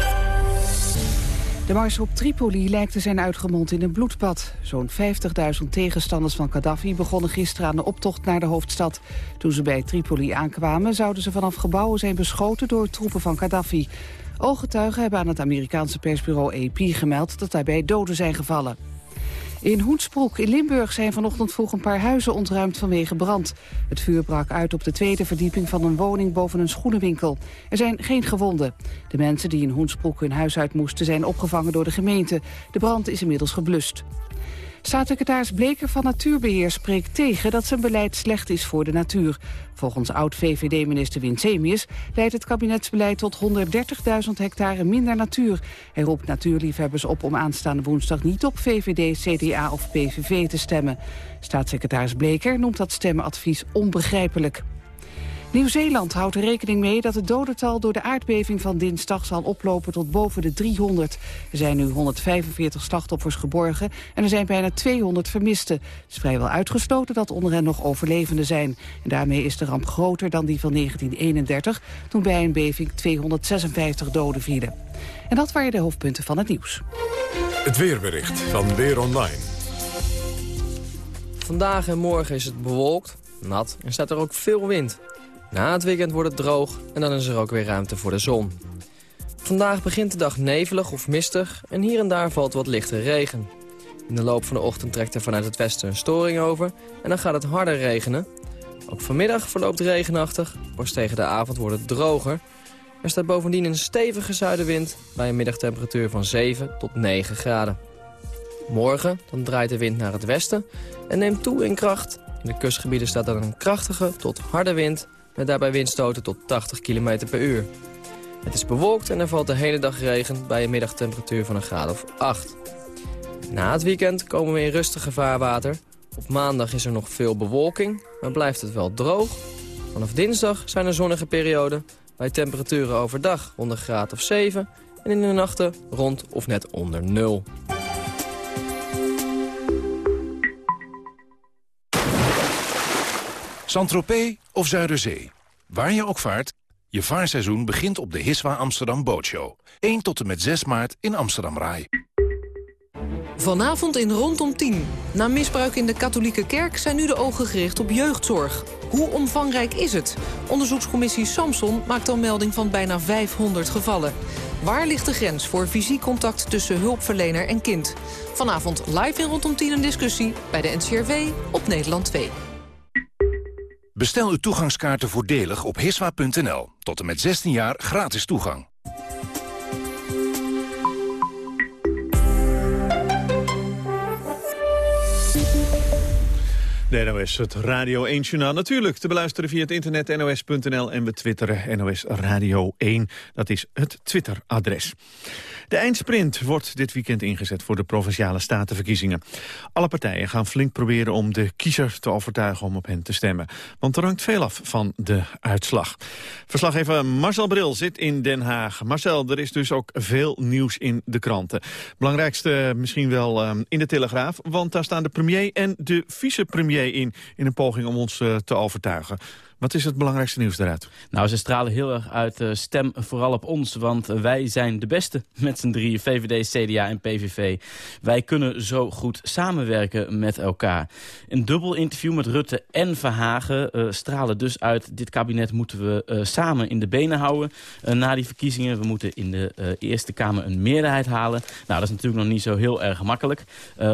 De mars op Tripoli lijkt te zijn uitgemond in een bloedbad. Zo'n 50.000 tegenstanders van Gaddafi begonnen gisteren aan de optocht naar de hoofdstad. Toen ze bij Tripoli aankwamen zouden ze vanaf gebouwen zijn beschoten door troepen van Gaddafi. Ooggetuigen hebben aan het Amerikaanse persbureau AP gemeld dat daarbij doden zijn gevallen. In Hoensbroek in Limburg zijn vanochtend vroeg een paar huizen ontruimd vanwege brand. Het vuur brak uit op de tweede verdieping van een woning boven een schoenenwinkel. Er zijn geen gewonden. De mensen die in Hoensbroek hun huis uit moesten zijn opgevangen door de gemeente. De brand is inmiddels geblust. Staatssecretaris Bleker van Natuurbeheer spreekt tegen dat zijn beleid slecht is voor de natuur. Volgens oud-VVD-minister Winsemius leidt het kabinetsbeleid tot 130.000 hectare minder natuur. Hij roept natuurliefhebbers op om aanstaande woensdag niet op VVD, CDA of PVV te stemmen. Staatssecretaris Bleker noemt dat stemmenadvies onbegrijpelijk. Nieuw-Zeeland houdt er rekening mee dat het dodental door de aardbeving van dinsdag zal oplopen tot boven de 300. Er zijn nu 145 slachtoffers geborgen en er zijn bijna 200 vermisten. Het is vrijwel uitgesloten dat onder hen nog overlevenden zijn. En daarmee is de ramp groter dan die van 1931, toen bij een beving 256 doden vielen. En dat waren de hoofdpunten van het nieuws. Het weerbericht van Weer Online. Vandaag en morgen is het bewolkt, nat en staat er ook veel wind. Na het weekend wordt het droog en dan is er ook weer ruimte voor de zon. Vandaag begint de dag nevelig of mistig en hier en daar valt wat lichte regen. In de loop van de ochtend trekt er vanuit het westen een storing over en dan gaat het harder regenen. Ook vanmiddag verloopt regenachtig, pas tegen de avond wordt het droger. Er staat bovendien een stevige zuidenwind bij een middagtemperatuur van 7 tot 9 graden. Morgen dan draait de wind naar het westen en neemt toe in kracht. In de kustgebieden staat dan een krachtige tot harde wind met daarbij windstoten tot 80 km per uur. Het is bewolkt en er valt de hele dag regen bij een middagtemperatuur van een graad of 8. Na het weekend komen we in rustige vaarwater. Op maandag is er nog veel bewolking, maar blijft het wel droog. Vanaf dinsdag zijn er zonnige perioden bij temperaturen overdag rond een graad of 7... en in de nachten rond of net onder 0. Saint-Tropez of Zuiderzee. Waar je ook vaart, je vaarseizoen begint op de Hiswa Amsterdam Bootshow. 1 tot en met 6 maart in Amsterdam Rai. Vanavond in Rondom 10. Na misbruik in de katholieke kerk zijn nu de ogen gericht op jeugdzorg. Hoe omvangrijk is het? Onderzoekscommissie Samson maakt al melding van bijna 500 gevallen. Waar ligt de grens voor fysiek contact tussen hulpverlener en kind? Vanavond live in Rondom 10 een discussie bij de NCRV op Nederland 2. Bestel uw toegangskaarten voordelig op hiswa.nl. Tot en met 16 jaar gratis toegang. De NOS, het Radio 1-journaal. Natuurlijk te beluisteren via het internet nos.nl en we twitteren NOS Radio 1. Dat is het Twitter-adres. De eindsprint wordt dit weekend ingezet voor de Provinciale Statenverkiezingen. Alle partijen gaan flink proberen om de kiezer te overtuigen om op hen te stemmen. Want er hangt veel af van de uitslag. Verslaggever Marcel Bril zit in Den Haag. Marcel, er is dus ook veel nieuws in de kranten. Belangrijkste misschien wel ehm, in de Telegraaf, want daar staan de premier en de vicepremier in... in een poging om ons eh, te overtuigen. Wat is het belangrijkste nieuws daaruit? Nou, ze stralen heel erg uit uh, stem vooral op ons, want wij zijn de beste [laughs] met z'n drieën, VVD, CDA en PVV. Wij kunnen zo goed samenwerken met elkaar. Een dubbel interview met Rutte en Verhagen uh, stralen dus uit... dit kabinet moeten we uh, samen in de benen houden na die verkiezingen. We moeten in de Eerste Kamer een meerderheid halen. Nou, dat is natuurlijk nog niet zo heel erg makkelijk,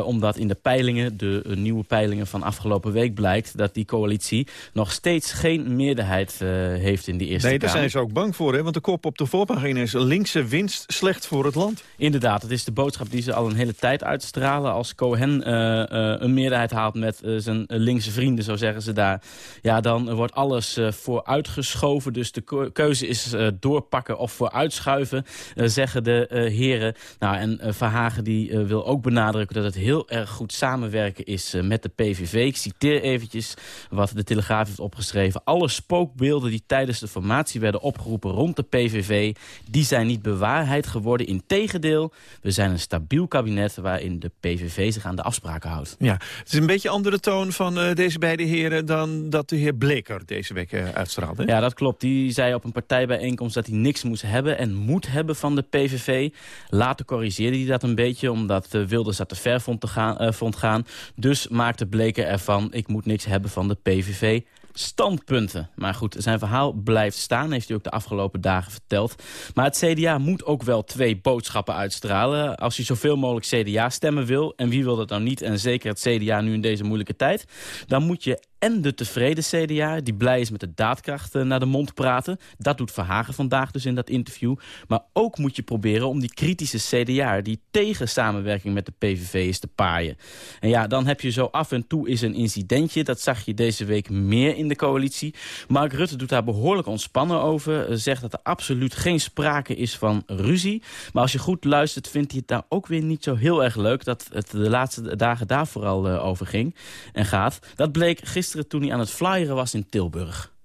omdat in de peilingen, de nieuwe peilingen van afgelopen week blijkt... dat die coalitie nog steeds geen geen meerderheid heeft in die Eerste Nee, Kamer. daar zijn ze ook bang voor, hè? want de kop op de voorpagina is... linkse winst slecht voor het land. Inderdaad, het is de boodschap die ze al een hele tijd uitstralen. Als Cohen eh, eh, een meerderheid haalt met eh, zijn linkse vrienden, zo zeggen ze daar... ja, dan wordt alles uh, vooruitgeschoven. Dus de keuze is doorpakken of vooruitschuiven, zeggen de heren. Nou, en Verhagen die wil ook benadrukken dat het heel erg goed samenwerken is met de PVV. Ik citeer eventjes wat de Telegraaf heeft opgeschreven. Alle spookbeelden die tijdens de formatie werden opgeroepen rond de PVV... die zijn niet bewaarheid geworden. Integendeel, we zijn een stabiel kabinet waarin de PVV zich aan de afspraken houdt. Ja, het is een beetje andere toon van uh, deze beide heren... dan dat de heer Bleker deze week uh, uitstraalde. Ja, dat klopt. Die zei op een partijbijeenkomst dat hij niks moest hebben... en moet hebben van de PVV. Later corrigeerde hij dat een beetje... omdat uh, Wilders dat te ver vond, te gaan, vond gaan. Dus maakte Bleker ervan... ik moet niks hebben van de PVV standpunten. Maar goed, zijn verhaal blijft staan, heeft hij ook de afgelopen dagen verteld. Maar het CDA moet ook wel twee boodschappen uitstralen. Als je zoveel mogelijk CDA-stemmen wil, en wie wil dat nou niet... en zeker het CDA nu in deze moeilijke tijd... dan moet je en de tevreden CDA, die blij is met de daadkracht uh, naar de mond praten. Dat doet Verhagen vandaag dus in dat interview. Maar ook moet je proberen om die kritische CDA... die tegen samenwerking met de PVV is te paaien. En ja, dan heb je zo af en toe is een incidentje. Dat zag je deze week meer in de coalitie. Mark Rutte doet daar behoorlijk ontspannen over. Uh, zegt dat er absoluut geen sprake is van ruzie. Maar als je goed luistert, vindt hij het daar ook weer niet zo heel erg leuk... dat het de laatste dagen daar vooral uh, over ging en gaat. Dat bleek gisteren toen hij aan het flyeren was in Tilburg.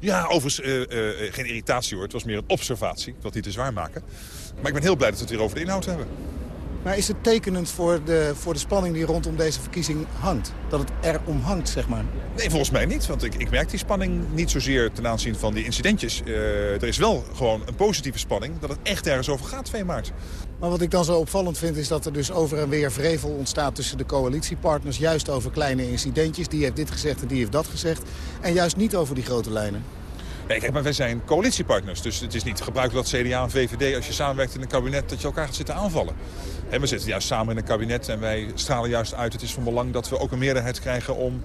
Ja, overigens uh, uh, geen irritatie hoor. Het was meer een observatie. Ik wil het niet te zwaar maken. Maar ik ben heel blij dat we het weer over de inhoud hebben. Maar is het tekenend voor de, voor de spanning die rondom deze verkiezing hangt? Dat het er om hangt, zeg maar? Nee, volgens mij niet. Want ik, ik merk die spanning niet zozeer ten aanzien van die incidentjes. Uh, er is wel gewoon een positieve spanning dat het echt ergens over gaat 2 maart. Maar wat ik dan zo opvallend vind is dat er dus over en weer vrevel ontstaat tussen de coalitiepartners. Juist over kleine incidentjes. Die heeft dit gezegd en die heeft dat gezegd. En juist niet over die grote lijnen. Nee, kijk, maar wij zijn coalitiepartners. Dus het is niet gebruikelijk dat CDA en VVD, als je samenwerkt in een kabinet, dat je elkaar gaat zitten aanvallen. En we zitten juist samen in een kabinet en wij stralen juist uit. Het is van belang dat we ook een meerderheid krijgen om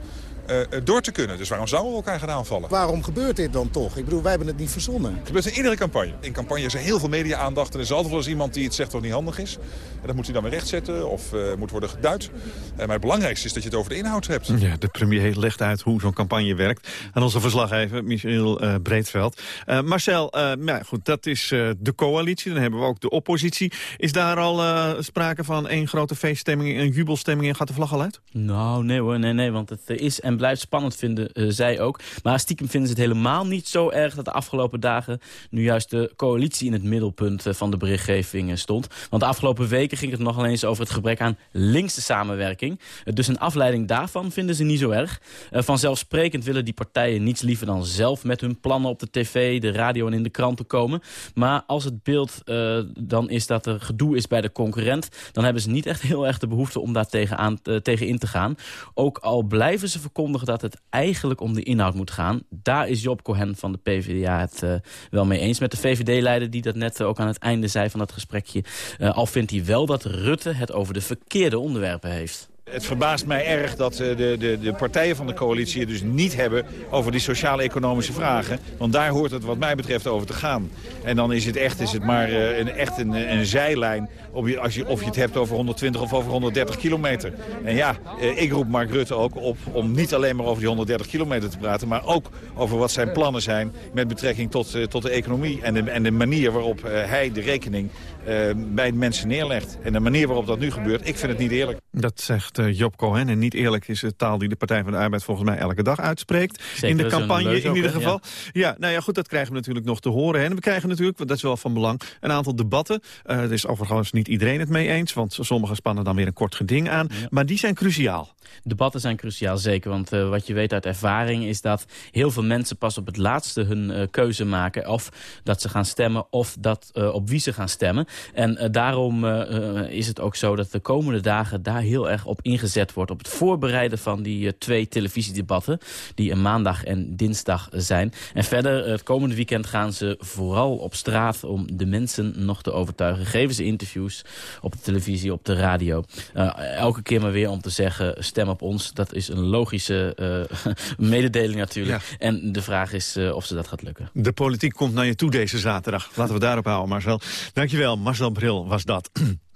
uh, door te kunnen. Dus waarom zouden we elkaar gaan aanvallen? Waarom gebeurt dit dan toch? Ik bedoel, wij hebben het niet verzonnen. Het gebeurt in iedere campagne. In campagne is er heel veel media-aandacht. En er is altijd wel eens iemand die het zegt wat niet handig is. En dat moet hij dan weer rechtzetten of uh, moet worden geduid. Uh, maar het belangrijkste is dat je het over de inhoud hebt. Ja, de premier legt uit hoe zo'n campagne werkt. En onze verslaggever, Michiel uh, Breedveld. Marcel, ja, goed, dat is de coalitie. Dan hebben we ook de oppositie. Is daar al sprake van één grote feeststemming, een jubelstemming en gaat de vlag al uit? Nou, nee hoor, nee, nee, want het is en blijft spannend vinden uh, zij ook. Maar stiekem vinden ze het helemaal niet zo erg dat de afgelopen dagen... nu juist de coalitie in het middelpunt uh, van de berichtgeving uh, stond. Want de afgelopen weken ging het nogal eens over het gebrek aan linkse samenwerking. dus een afleiding daarvan vinden ze niet zo erg. vanzelfsprekend willen die partijen niets liever dan zelf met hun plannen op de tv, de radio en in de kranten komen. Maar als het beeld dan is dat er gedoe is bij de concurrent... dan hebben ze niet echt heel erg de behoefte om daar tegen in te gaan. Ook al blijven ze verkondigen dat het eigenlijk om de inhoud moet gaan. Daar is Job Cohen van de PvdA het uh, wel mee eens met de VVD-leider... die dat net uh, ook aan het einde zei van dat gesprekje. Uh, al vindt hij wel dat Rutte het over de verkeerde onderwerpen heeft. Het verbaast mij erg dat de, de, de partijen van de coalitie het dus niet hebben over die sociaal-economische vragen. Want daar hoort het wat mij betreft over te gaan. En dan is het echt, is het maar een, echt een, een zijlijn je, als je, of je het hebt over 120 of over 130 kilometer. En ja, ik roep Mark Rutte ook op om niet alleen maar over die 130 kilometer te praten... maar ook over wat zijn plannen zijn met betrekking tot, tot de economie... en de, en de manier waarop hij de rekening bij mensen neerlegt. En de manier waarop dat nu gebeurt, ik vind het niet eerlijk. Dat zegt uh, Job Cohen. En niet eerlijk is de taal die de Partij van de Arbeid volgens mij elke dag uitspreekt. Zeker, in de campagne in ieder geval. Ja. ja. nou ja, goed, dat krijgen we natuurlijk nog te horen. En we krijgen natuurlijk, want dat is wel van belang, een aantal debatten. Uh, er is overigens niet iedereen het mee eens, want sommigen spannen dan weer een kort geding aan. Ja. Maar die zijn cruciaal. Debatten zijn cruciaal, zeker. Want uh, wat je weet uit ervaring is dat heel veel mensen pas op het laatste hun uh, keuze maken. Of dat ze gaan stemmen, of dat, uh, op wie ze gaan stemmen. En daarom is het ook zo dat de komende dagen daar heel erg op ingezet wordt. Op het voorbereiden van die twee televisiedebatten. Die een maandag en dinsdag zijn. En verder, het komende weekend gaan ze vooral op straat om de mensen nog te overtuigen. Geven ze interviews op de televisie, op de radio. elke keer maar weer om te zeggen, stem op ons. Dat is een logische [laughs] mededeling natuurlijk. En de vraag is of ze dat gaat lukken. De politiek komt naar je toe deze zaterdag. Laten we daarop houden, Marcel. Dankjewel, Marcel Bril was dat. [clears throat]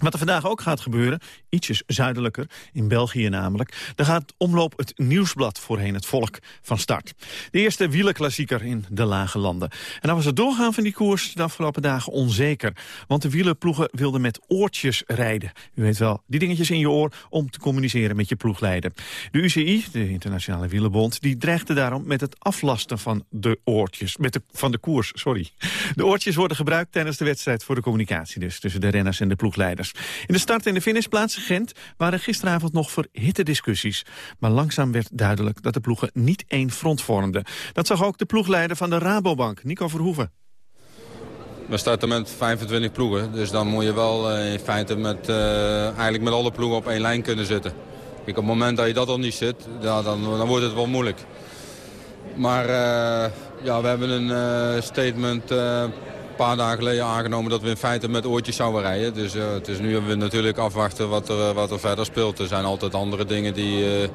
Wat er vandaag ook gaat gebeuren, ietsjes zuidelijker, in België namelijk... daar gaat omloop het Nieuwsblad voorheen het volk van start. De eerste wielerklassieker in de lage landen. En dan was het doorgaan van die koers de afgelopen dagen onzeker. Want de wielerploegen wilden met oortjes rijden. U weet wel, die dingetjes in je oor om te communiceren met je ploegleider. De UCI, de Internationale Wielerbond, die dreigde daarom met het aflasten van de oortjes. Met de, van de koers, sorry. De oortjes worden gebruikt tijdens de wedstrijd voor de communicatie dus... tussen de renners en de ploegleiders. In de start- en de finishplaats Gent waren gisteravond nog verhitte discussies. Maar langzaam werd duidelijk dat de ploegen niet één front vormden. Dat zag ook de ploegleider van de Rabobank, Nico Verhoeven. We starten met 25 ploegen, dus dan moet je wel uh, in feite met, uh, eigenlijk met alle ploegen op één lijn kunnen zitten. Kijk, op het moment dat je dat al niet zit, dan, dan wordt het wel moeilijk. Maar uh, ja, we hebben een statement paar dagen geleden aangenomen dat we in feite met oortjes zouden rijden. Dus uh, het is nu we natuurlijk afwachten wat er, eh, wat er verder speelt. Er zijn altijd andere dingen die, uh,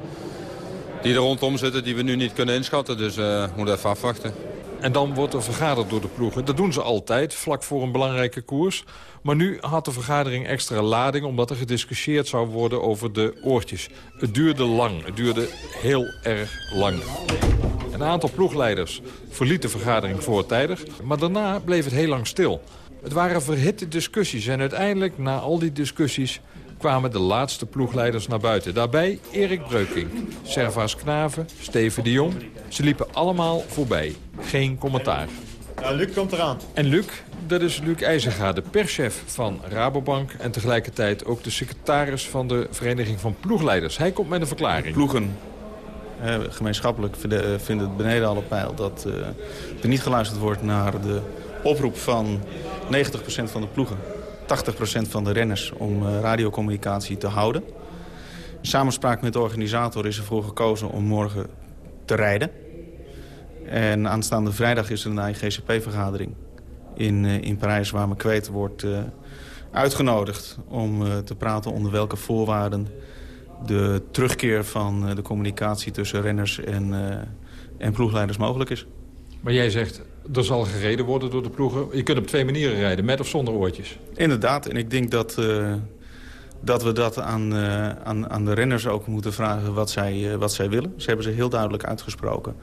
die er rondom zitten die we nu niet kunnen inschatten. Dus we moeten even afwachten. En dan wordt er vergaderd door de ploegen. Dat doen ze altijd, vlak voor een belangrijke koers. Maar nu had de vergadering extra lading... omdat er gediscussieerd zou worden over de oortjes. Het duurde lang. Het duurde heel erg lang. Een aantal ploegleiders verliet de vergadering voortijdig. Maar daarna bleef het heel lang stil. Het waren verhitte discussies. En uiteindelijk, na al die discussies kwamen de laatste ploegleiders naar buiten. Daarbij Erik Breuking, Servaas Knaven, Steven de Jong. Ze liepen allemaal voorbij. Geen commentaar. Ja, Luc komt eraan. En Luc, dat is Luc IJzerga, de perschef van Rabobank... en tegelijkertijd ook de secretaris van de Vereniging van Ploegleiders. Hij komt met een verklaring. Ploegen gemeenschappelijk vinden het beneden alle pijl... dat uh, er niet geluisterd wordt naar de oproep van 90% van de ploegen. 80% van de renners om uh, radiocommunicatie te houden. In samenspraak met de organisator is ervoor gekozen om morgen te rijden. En aanstaande vrijdag is er een IGCP-vergadering in, in Parijs... waar McQuaid wordt uh, uitgenodigd om te praten onder welke voorwaarden... de terugkeer van de communicatie tussen renners en, en ploegleiders mogelijk is. Maar jij zegt, er zal gereden worden door de ploegen. Je kunt op twee manieren rijden, met of zonder oortjes. Inderdaad, en ik denk dat, uh, dat we dat aan, uh, aan, aan de renners ook moeten vragen wat zij, uh, wat zij willen. Ze hebben ze heel duidelijk uitgesproken.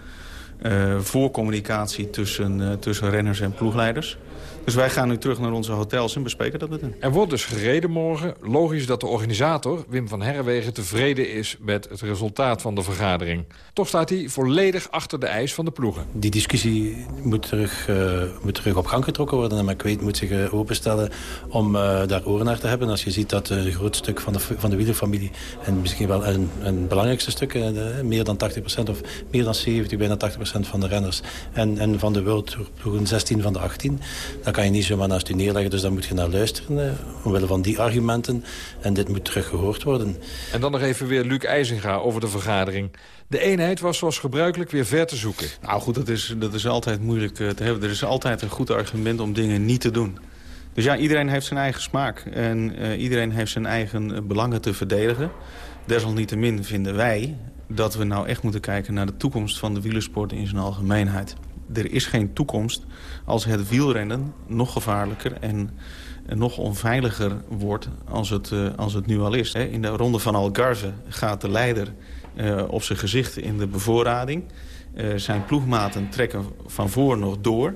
voor communicatie tussen, tussen renners en ploegleiders. Dus wij gaan nu terug naar onze hotels en bespreken dat met hen. Er wordt dus gereden morgen. Logisch dat de organisator, Wim van Herwegen, tevreden is met het resultaat van de vergadering. Toch staat hij volledig achter de eis van de ploegen. Die discussie moet terug, uh, moet terug op gang getrokken worden. En McQuaid moet zich uh, openstellen om uh, daar oren naar te hebben. Als je ziet dat een groot stuk van de, van de wielerfamilie... en misschien wel een, een belangrijkste stuk, de, meer dan 80% of meer dan 70, bijna 80% van de renners... en, en van de World Tour ploegen 16 van de 18... Dan kan je niet zomaar naast je neerleggen, dus daar moet je naar luisteren. Eh, omwille van die argumenten. En dit moet teruggehoord worden. En dan nog even weer Luc IJzinga over de vergadering. De eenheid was zoals gebruikelijk weer ver te zoeken. Nou goed, dat is, dat is altijd moeilijk eh, te hebben. Er is altijd een goed argument om dingen niet te doen. Dus ja, iedereen heeft zijn eigen smaak. En uh, iedereen heeft zijn eigen belangen te verdedigen. Desalniettemin vinden wij dat we nou echt moeten kijken naar de toekomst van de wielersport in zijn algemeenheid. Er is geen toekomst als het wielrennen nog gevaarlijker en nog onveiliger wordt als het, uh, als het nu al is. In de ronde van Algarve gaat de leider uh, op zijn gezicht in de bevoorrading. Uh, zijn ploegmaten trekken van voor nog door.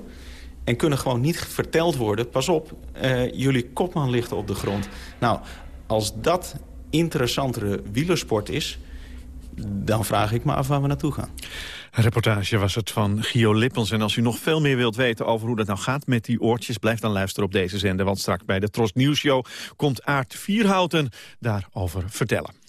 En kunnen gewoon niet verteld worden, pas op, jullie kopman ligt op de grond. Nou, als dat interessantere wielersport is, dan vraag ik me af waar we naartoe gaan. Een reportage was het van Gio Lippens. En als u nog veel meer wilt weten over hoe dat nou gaat met die oortjes... blijf dan luisteren op deze zender. Want straks bij de Tros Nieuws Show komt Aart Vierhouten daarover vertellen.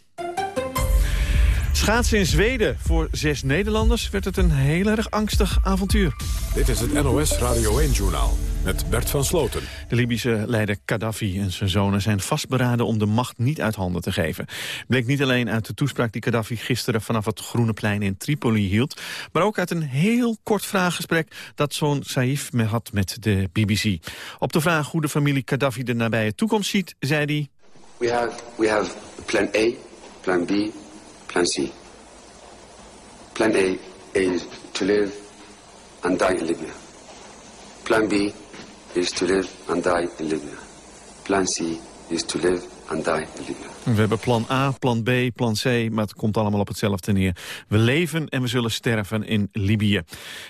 Schaatsen in Zweden. Voor zes Nederlanders werd het een heel erg angstig avontuur. Dit is het NOS Radio 1-journaal met Bert van Sloten. De Libische leider Gaddafi en zijn zonen zijn vastberaden om de macht niet uit handen te geven. Bleek niet alleen uit de toespraak die Gaddafi gisteren vanaf het Groene Plein in Tripoli hield, maar ook uit een heel kort vraaggesprek dat zoon Saif had met de BBC. Op de vraag hoe de familie Gaddafi de nabije toekomst ziet, zei hij... We have, we have plan A, plan B, plan C. Plan A is to live and die in Libya. Plan B is to live and die in Libya. Plan C is to live and die in Libya. We hebben plan A, plan B, plan C, maar het komt allemaal op hetzelfde neer. We leven en we zullen sterven in Libië.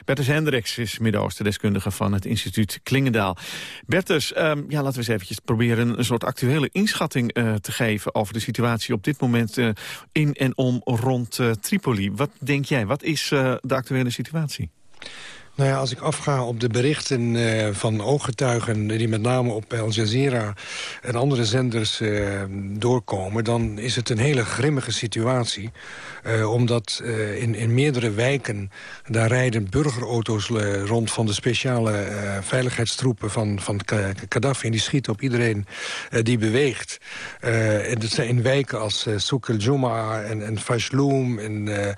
Bertus Hendricks is Midden-Oosten-deskundige van het instituut Klingendaal. Bertus, um, ja, laten we eens eventjes proberen een soort actuele inschatting uh, te geven... over de situatie op dit moment uh, in en om rond uh, Tripoli. Wat denk jij, wat is de actuele situatie? Nou ja, als ik afga op de berichten uh, van ooggetuigen... die met name op Al Jazeera en andere zenders uh, doorkomen... dan is het een hele grimmige situatie. Uh, omdat in, in meerdere wijken... daar rijden burgerauto's rond van de speciale veiligheidstroepen van, van Gaddafi... en die schieten op iedereen die beweegt. en dat zijn in wijken als uh, el-Jum'a en, en Fashloum... en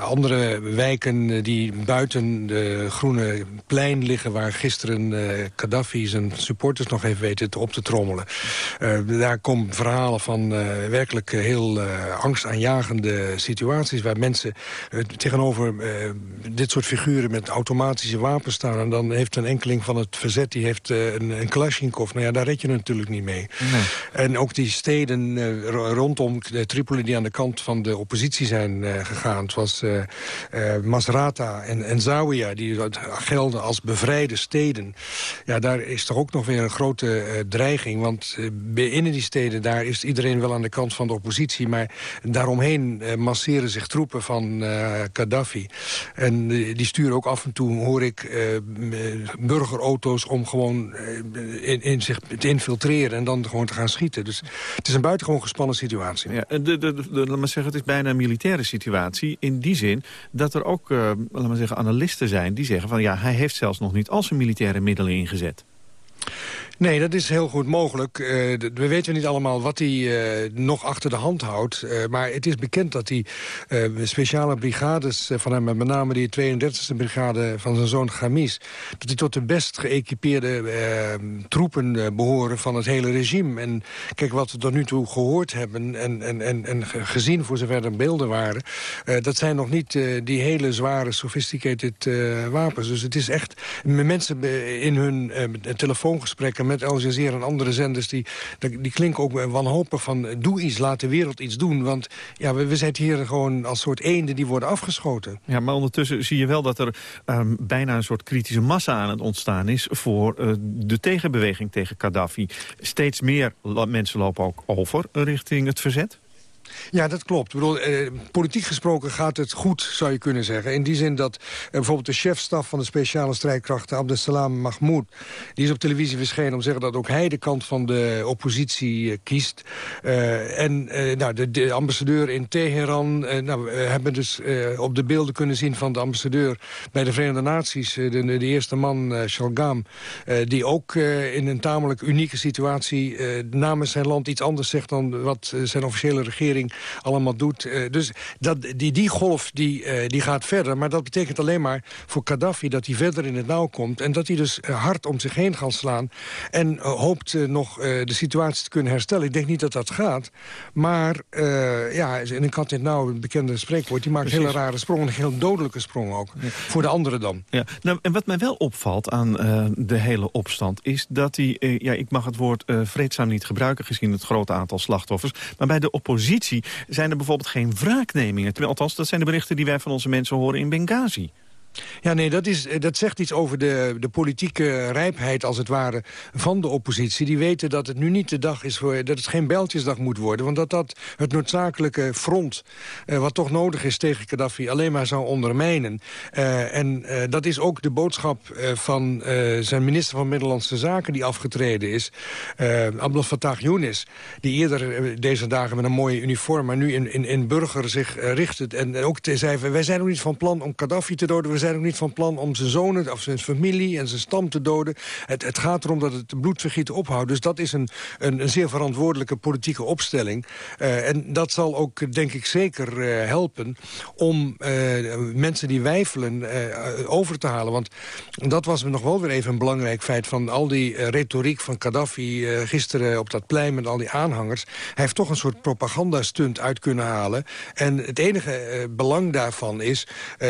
andere wijken die buiten de groene plein liggen... waar gisteren uh, Gaddafi zijn supporters nog even weten op te trommelen. Uh, daar komen verhalen van uh, werkelijk heel angstaanjagende situaties... waar mensen tegenover dit soort figuren met automatische wapens staan... en dan heeft een enkeling van het verzet die heeft een, een Kalashnikov. Nou ja, daar red je natuurlijk niet mee. Nee. En ook die steden rondom Tripoli die aan de kant van de oppositie zijn gegaan... het was Masrata en, en Zawi die gelden als bevrijde steden... ja, daar is toch ook nog weer een grote uh, dreiging. Want uh, binnen die steden, daar is iedereen wel aan de kant van de oppositie... maar daaromheen uh, masseren zich troepen van Gaddafi. En die sturen ook af en toe, hoor ik, burgerauto's... om gewoon in, zich te infiltreren en dan gewoon te gaan schieten. Dus het is een buitengewoon gespannen situatie. Ja, de, de, laat maar zeggen, het is bijna een militaire situatie... in die zin dat er ook, laat maar zeggen, analisten zijn die zeggen van ja, hij heeft zelfs nog niet al zijn militaire middelen ingezet. Nee, dat is heel goed mogelijk. Uh, we weten niet allemaal wat hij uh, nog achter de hand houdt. Uh, maar het is bekend dat die speciale brigades van hem... met name die 32e brigade van zijn zoon Gamis... dat die tot de best geëquipeerde troepen behoren van het hele regime. En kijk, wat we tot nu toe gehoord hebben en, en, en, en gezien... voor zover er beelden waren... dat zijn nog niet die hele zware, sophisticated wapens. Dus het is echt... Mensen in hun telefoongesprekken met Al en andere zenders... die, die klinken ook wanhopig van doe iets, laat de wereld iets doen. Want ja, we, we zijn hier gewoon als soort eenden die worden afgeschoten. Ja, maar ondertussen zie je wel dat er um, bijna een soort kritische massa aan het ontstaan is... voor uh, de tegenbeweging tegen Gaddafi. Steeds meer mensen lopen ook over richting het verzet. Ja, dat klopt. Ik bedoel, eh, politiek gesproken gaat het goed, zou je kunnen zeggen. In die zin dat eh, bijvoorbeeld de chefstaf van de speciale strijdkrachten... Abdesalam Mahmoud, die is op televisie verschenen... om te zeggen dat ook hij de kant van de oppositie uh, kiest. Uh, en uh, nou, de, de, ambassadeur in Teheran... nou, we hebben dus op de beelden kunnen zien van de ambassadeur... bij de Verenigde Naties, de, de, eerste man, Shalgam... die ook in een tamelijk unieke situatie... namens zijn land iets anders zegt dan wat zijn officiële regering allemaal doet. Uh, dus dat, die, die golf die, uh, die gaat verder. Maar dat betekent alleen maar voor Gaddafi dat hij verder in het nauw komt. En dat hij dus uh, hard om zich heen gaat slaan. En hoopt nog de situatie te kunnen herstellen. Ik denk niet dat dat gaat. Maar ja, in een kat in het nauw, een bekende spreekwoord... die maakt Precies. hele rare sprongen. Een heel dodelijke sprong ook. Ja. Voor de anderen dan. Ja. Nou, en wat mij wel opvalt aan de hele opstand... is dat hij, ja, ik mag het woord vreedzaam niet gebruiken... gezien het grote aantal slachtoffers. Maar bij de oppositie zijn er bijvoorbeeld geen wraaknemingen. Althans, dat zijn de berichten die wij van onze mensen horen in Benghazi. Ja, nee, dat, is, dat zegt iets over de, de politieke rijpheid, als het ware, van de oppositie. Die weten dat het nu niet de dag is voor... dat het geen bijltjesdag moet worden. Want dat dat het noodzakelijke front, uh, wat toch nodig is tegen Gaddafi... alleen maar zou ondermijnen. Uh, en dat is ook de boodschap van zijn minister van Middellandse Zaken... die afgetreden is, Abdel Fattah Younis. Die eerder deze dagen met een mooie uniform... maar nu in, in, in burger zich richt. En ook zei, wij zijn ook niet van plan om Gaddafi te doden... zijn ook niet van plan om zijn zonen of zijn familie en zijn stam te doden. Het, het gaat erom dat het bloedvergieten ophoudt. Dus dat is een, een, een zeer verantwoordelijke politieke opstelling. Uh, en dat zal ook, denk ik, zeker uh, helpen om uh, mensen die wijfelen over te halen. Want dat was nog wel weer even een belangrijk feit... van al die retoriek van Gaddafi gisteren op dat plein met al die aanhangers. Hij heeft toch een soort propagandastunt uit kunnen halen. En het enige belang daarvan is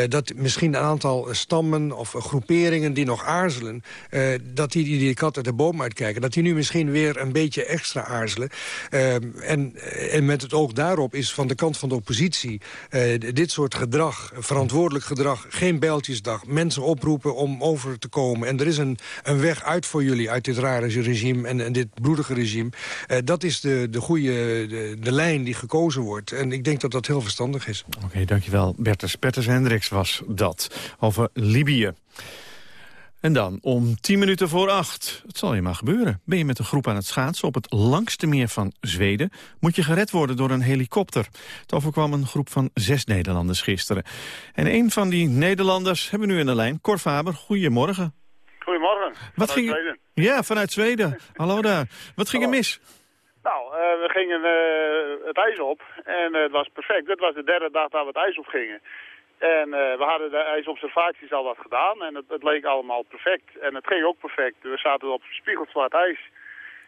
dat misschien een aantal stammen of groeperingen die nog aarzelen... Uh, dat die, die de kat uit de boom uitkijken... dat die nu misschien weer een beetje extra aarzelen. Uh, en, en met het oog daarop is van de kant van de oppositie... Uh, dit soort gedrag, verantwoordelijk gedrag, geen bijltjesdag... mensen oproepen om over te komen. En er is een, een weg uit voor jullie uit dit rare regime en, en dit bloedige regime. dat is de, de goede de, lijn die gekozen wordt. En ik denk dat dat heel verstandig is. Oké, dankjewel. Bertus. Bertus Hendricks was dat. Over Libië. En dan, om tien minuten voor acht, het zal je maar gebeuren... ben je met een groep aan het schaatsen op het langste meer van Zweden... moet je gered worden door een helikopter. Het overkwam een groep van zes Nederlanders gisteren. En een van die Nederlanders hebben we nu in de lijn. Cor Faber, goedemorgen. Goedemorgen, Wat ging... Zweden. Ja, vanuit Zweden. Hallo daar. Wat ging er mis? Nou, uh, we gingen uh, het ijs op en uh, het was perfect. Dit was de derde dag dat we het ijs op gingen. En uh, we hadden de ijsobservaties al wat gedaan en het, het, leek allemaal perfect. En het ging ook perfect. We zaten op spiegelzwart ijs.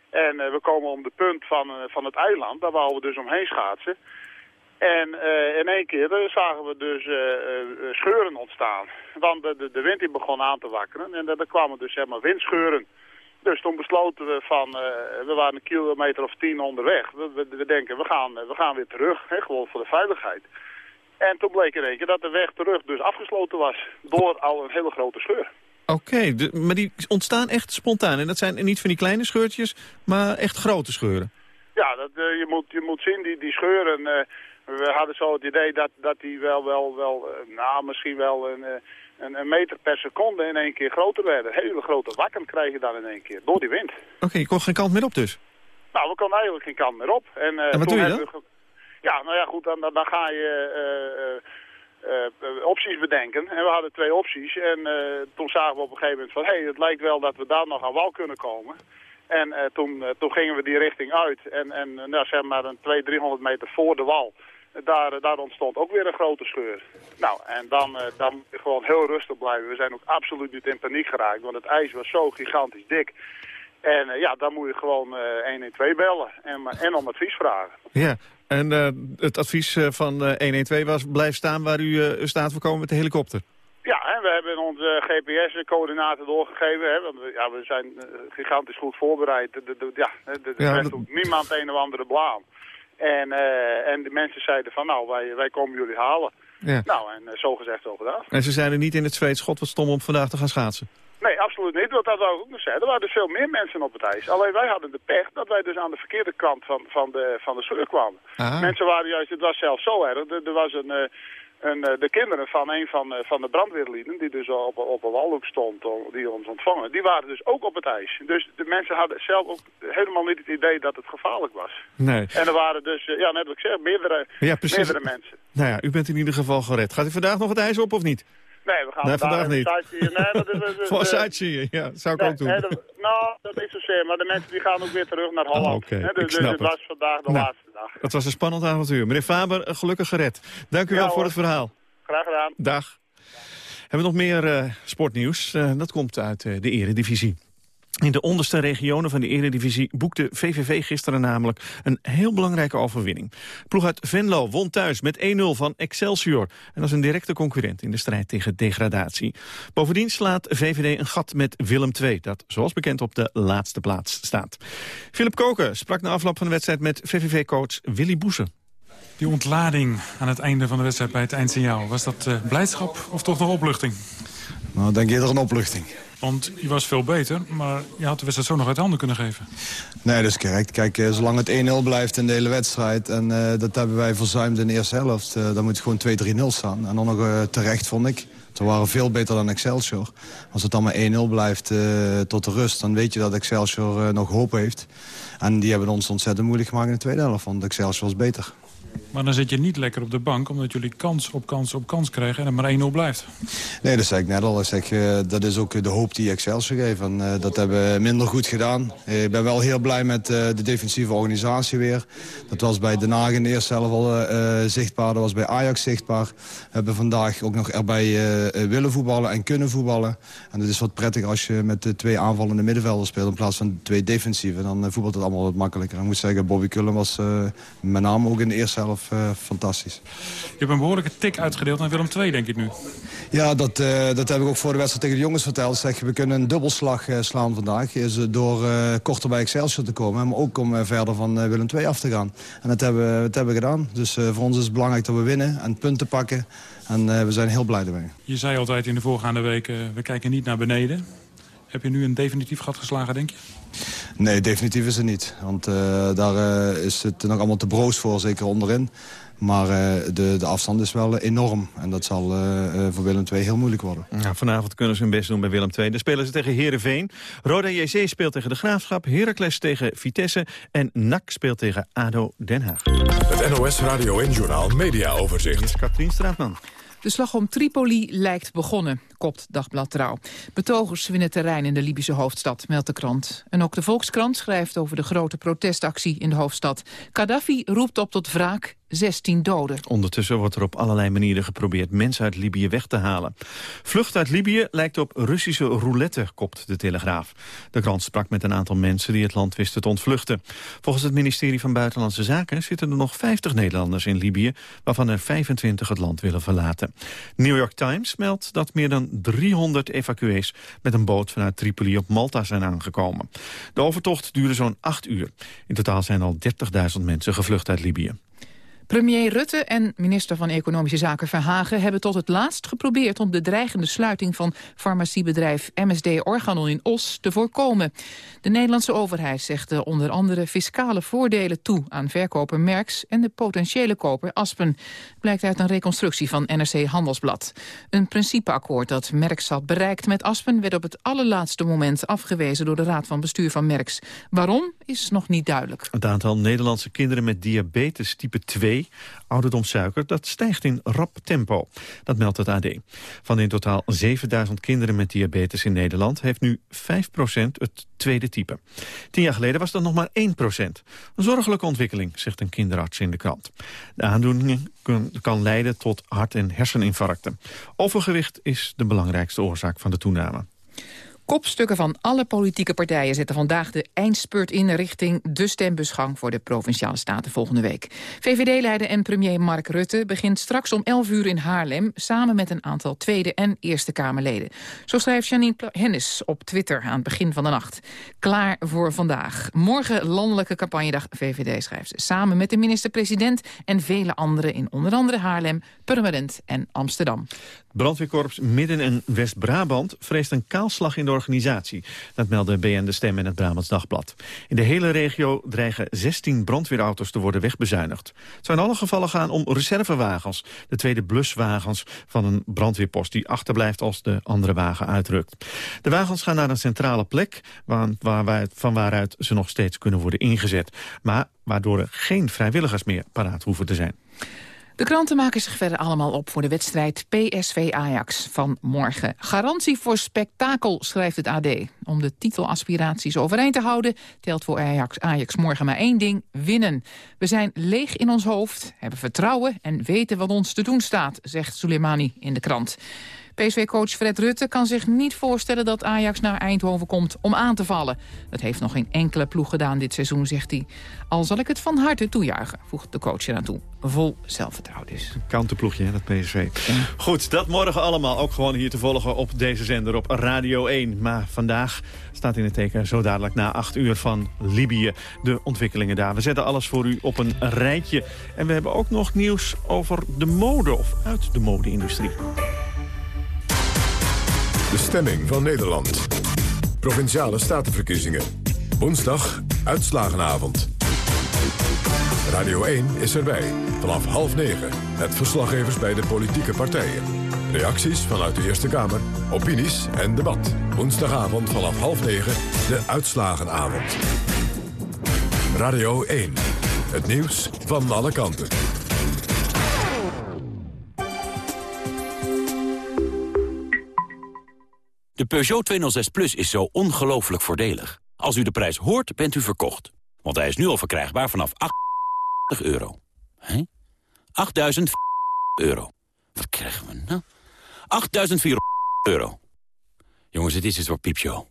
En uh, we komen om de punt van, uh, van het eiland, daar wouden we dus omheen schaatsen. En in één keer zagen we dus scheuren ontstaan. Want de, de, wind begon aan te wakkeren en er kwamen dus zeg maar windscheuren. Dus toen besloten we van, we waren een kilometer of tien onderweg. We, we, we denken, we gaan, we gaan weer terug, hè, gewoon voor de veiligheid. En toen bleek in één keer dat de weg terug dus afgesloten was door al een hele grote scheur. Oké, okay, maar die ontstaan echt spontaan. En dat zijn niet van die kleine scheurtjes, maar echt grote scheuren. Ja, dat, uh, je, moet, je moet zien, die, die scheuren... Uh, we hadden zo het idee dat, dat die wel, wel, wel uh, nou, misschien wel een, een, een, meter per seconde in één keer groter werden. Hele grote wakken krijgen dan in één keer, door die wind. Oké, okay, je kon geen kant meer op dus? Nou, we konden eigenlijk geen kant meer op. En, en wat doe je dan? Ja, nou ja, goed, dan, dan, ga je uh, uh, opties bedenken. En we hadden twee opties. En toen zagen we op een gegeven moment van... hé, hey, het lijkt wel dat we daar nog aan wal kunnen komen. En toen, toen gingen we die richting uit. En, en nou, zeg maar een 200, 300 meter voor de wal... Daar, daar, ontstond ook weer een grote scheur. Nou, en dan, dan gewoon heel rustig blijven. We zijn ook absoluut niet in paniek geraakt, want het ijs was zo gigantisch dik. En ja, dan moet je gewoon uh, 112 bellen en, en om advies vragen. Ja, en uh, het advies uh, van uh, 112 was blijf staan waar u staat, we komen met de helikopter. Ja, en we hebben onze GPS-coördinaten doorgegeven. Hè, want we, ja, we zijn gigantisch goed voorbereid. De, de, de ja, de, ja, dat... niemand een of andere blaam. En, en de mensen zeiden van nou, wij, wij komen jullie halen. Ja. Nou, en zo gezegd, zo gedaan. En ze zeiden niet in het Zweeds, god wat stom om vandaag te gaan schaatsen. Nee, absoluut niet. Want dat wou ik ook nog zeggen. Er waren dus veel meer mensen op het ijs. Alleen wij hadden de pech dat wij dus aan de verkeerde kant van, van de, van de kwamen. Aha. Mensen waren juist, het was zelfs zo erg. Er, er was een, een, de kinderen van een van, van de brandweerlieden, die dus op, op een walhoek stond, die ons ontvangen, die waren dus ook op het ijs. Dus de mensen hadden zelf ook helemaal niet het idee dat het gevaarlijk was. Nee. En er waren dus, ja, net wat ik zeg, meerdere, ja, meerdere mensen. Nou ja, u bent in ieder geval gered. Gaat u vandaag nog het ijs op of niet? Nee, we gaan nee, vandaag niet. Nee, dat is, [laughs] Voor sightseeing, ja, dat zou ik nee, ook doen. Nee, dat, nou, dat is zozeer, maar de mensen die gaan ook weer terug naar Holland. Oh, okay. dus, dus het was vandaag de nou, laatste dag. Het was een spannend avontuur. Meneer Faber, gelukkig gered. Dank u ja, wel voor hoor. het verhaal. Graag gedaan. Dag. Hebben we nog meer uh, sportnieuws? Uh, dat komt uit uh, de eredivisie. In de onderste regionen van de Eredivisie boekte VVV gisteren namelijk een heel belangrijke overwinning. Ploeg uit Venlo won thuis met 1-0 van Excelsior. En dat is een directe concurrent in de strijd tegen degradatie. Bovendien slaat VVD een gat met Willem II, dat zoals bekend op de laatste plaats staat. Philip Koken sprak na afloop van de wedstrijd met VVV-coach Willy Boesen. Die ontlading aan het einde van de wedstrijd bij het eindsignaal. Was dat uh, blijdschap of toch nog opluchting? Nou, denk eerder een opluchting. Want je was veel beter, maar je had de wedstrijd zo nog uit handen kunnen geven. Nee, dat is correct. Kijk, eh, zolang het 1-0 blijft in de hele wedstrijd... en uh, dat hebben wij verzuimd in de eerste helft... Uh, dan moet het gewoon 2-3-0 staan. En dan nog terecht, vond ik. Ze waren veel beter dan Excelsior. Als het dan maar 1-0 blijft tot de rust... dan weet je dat Excelsior nog hoop heeft. En die hebben ons ontzettend moeilijk gemaakt in de tweede helft. Want Excelsior was beter. Maar dan zit je niet lekker op de bank... omdat jullie kans op kans op kans krijgen en het maar 1-0 blijft. Nee, dat zei ik net al. Ik zeg, uh, dat is ook de hoop die Excelsior geeft. En, uh, dat hebben we minder goed gedaan. ik ben wel heel blij met de defensieve organisatie weer. Dat was bij Den Haag in de eerste helft al zichtbaar. Dat was bij Ajax zichtbaar. We hebben vandaag ook nog erbij willen voetballen en kunnen voetballen. En het is wat prettig als je met twee aanvallende middenvelders speelt... in plaats van twee defensieve. Dan voetbalt het allemaal wat makkelijker. Ik moet zeggen, Bobby Cullen was met name ook in de eerste helft uh, fantastisch. Je hebt een behoorlijke tik uitgedeeld aan Willem II, denk ik nu. Ja, dat, uh, dat heb ik ook voor de wedstrijd tegen de jongens verteld. Zeg, we kunnen een dubbelslag uh, slaan vandaag. Is door korter bij Excelsior te komen. Maar ook om verder van Willem II af te gaan. En dat hebben, dat hebben we gedaan. Dus voor ons is het belangrijk dat we winnen en punten pakken. En we zijn heel blij ermee. Je zei altijd in de voorgaande weken, we kijken niet naar beneden. Heb je nu een definitief gat geslagen, denk je? Nee, definitief is het niet. Want uh, daar uh, is het nog allemaal te broos voor, zeker onderin. Maar uh, de, de afstand is wel enorm. En dat zal voor Willem II heel moeilijk worden. Ja, vanavond kunnen ze hun best doen bij Willem II. Dan spelen ze tegen Heerenveen. Roda JC speelt tegen de Graafschap. Heracles tegen Vitesse. En NAC speelt tegen ADO Den Haag. Het NOS Radio en Journaal Media Overzicht. Katrien Straatman. De slag om Tripoli lijkt begonnen, kopt Dagblad Trouw. Betogers winnen terrein in de Libische hoofdstad, meldt de krant. En ook de Volkskrant schrijft over de grote protestactie in de hoofdstad. Gaddafi roept op tot wraak 16 doden. Ondertussen wordt er op allerlei manieren geprobeerd mensen uit Libië weg te halen. Vlucht uit Libië lijkt op Russische roulette, kopt de Telegraaf. De krant sprak met een aantal mensen die het land wisten te ontvluchten. Volgens het ministerie van Buitenlandse Zaken zitten er nog 50 Nederlanders in Libië, waarvan er 25 het land willen verlaten. New York Times meldt dat meer dan 300 evacuees met een boot vanuit Tripoli op Malta zijn aangekomen. De overtocht duurde zo'n 8 uur. In totaal zijn al 30.000 mensen gevlucht uit Libië. Premier Rutte en minister van Economische Zaken Verhagen hebben tot het laatst geprobeerd om de dreigende sluiting van farmaciebedrijf MSD Organon in Os te voorkomen. De Nederlandse overheid zegt onder andere fiscale voordelen toe aan verkoper Merks en de potentiële koper Aspen. Blijkt uit een reconstructie van NRC Handelsblad. Een principeakkoord dat Merks had bereikt met Aspen werd op het allerlaatste moment afgewezen door de Raad van Bestuur van Merks. Waarom is nog niet duidelijk. Het aantal Nederlandse kinderen met diabetes type 2 ouderdomssuiker, dat stijgt in rap tempo. Dat meldt het AD. Van in totaal 7000 kinderen met diabetes in Nederland... heeft nu 5% het tweede type. Tien jaar geleden was dat nog maar 1% Een zorgelijke ontwikkeling, zegt een kinderarts in de krant. De aandoening kan leiden tot hart- en herseninfarcten. Overgewicht is de belangrijkste oorzaak van de toename. Kopstukken van alle politieke partijen zetten vandaag de eindspurt in richting de stembusgang voor de Provinciale Staten volgende week. VVD-leider en premier Mark Rutte begint straks om 11 uur in Haarlem samen met een aantal Tweede en Eerste Kamerleden. Zo schrijft Janine Hennis op Twitter aan het begin van de nacht. Klaar voor vandaag. Morgen landelijke campagnedag VVD schrijft ze. Samen met de minister-president en vele anderen in onder andere Haarlem, Purmerend en Amsterdam. Brandweerkorps Midden- en West-Brabant vreest een kaalslag in de organisatie. Dat meldde BN De Stem in het Brabants Dagblad. In de hele regio dreigen 16 brandweerauto's te worden wegbezuinigd. Het zou in alle gevallen gaan om reservewagens. De tweede bluswagens van een brandweerpost die achterblijft als de andere wagen uitrukt. De wagens gaan naar een centrale plek waar, waar, van waaruit ze nog steeds kunnen worden ingezet. Maar waardoor er geen vrijwilligers meer paraat hoeven te zijn. De kranten maken zich verder allemaal op voor de wedstrijd PSV-Ajax van morgen. Garantie voor spektakel, schrijft het AD. Om de titelaspiraties overeind te houden... telt voor Ajax, Ajax morgen maar één ding, winnen. We zijn leeg in ons hoofd, hebben vertrouwen... en weten wat ons te doen staat, zegt Soleimani in de krant. PSV-coach Fred Rutte kan zich niet voorstellen dat Ajax naar Eindhoven komt om aan te vallen. Dat heeft nog geen enkele ploeg gedaan dit seizoen, zegt hij. Al zal ik het van harte toejuichen, voegt de coach eraan toe. Vol zelfvertrouwen dus. Counterploegje, hè, dat PSV. Goed, dat morgen allemaal ook gewoon hier te volgen op deze zender op Radio 1. Maar vandaag staat in het teken zo dadelijk na 8 uur van Libië. De ontwikkelingen daar. We zetten alles voor u op een rijtje. En we hebben ook nog nieuws over de mode of uit de mode-industrie. De stemming van Nederland. Provinciale statenverkiezingen. Woensdag uitslagenavond. Radio 1 is erbij. Vanaf half negen. Met verslaggevers bij de politieke partijen. Reacties vanuit de Eerste Kamer. Opinies en debat. Woensdagavond vanaf half negen. De uitslagenavond. Radio 1. Het nieuws van alle kanten. De Peugeot 206 Plus is zo ongelooflijk voordelig. Als u de prijs hoort, bent u verkocht. Want hij is nu al verkrijgbaar vanaf 8 euro. Hé? 8.000 euro. Wat krijgen we nou? 8.400 euro. Jongens, het is het voor piepshow.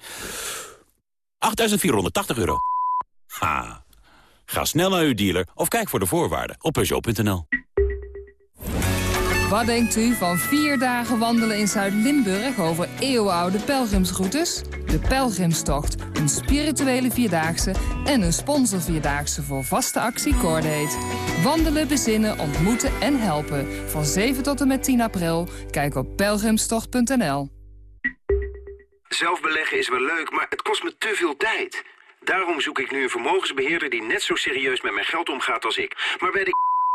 8.480 euro. Ha. Ga snel naar uw dealer of kijk voor de voorwaarden op Peugeot.nl. Wat denkt u van vier dagen wandelen in Zuid-Limburg over eeuwenoude pelgrimsroutes? De Pelgrimstocht, een spirituele vierdaagse en een sponsorvierdaagse voor vaste actie Cordate. Wandelen, bezinnen, ontmoeten en helpen. Van 7 tot en met 10 april. Kijk op pelgrimstocht.nl. Zelf beleggen is wel leuk, maar het kost me te veel tijd. Daarom zoek ik nu een vermogensbeheerder die net zo serieus met mijn geld omgaat als ik. Maar bij de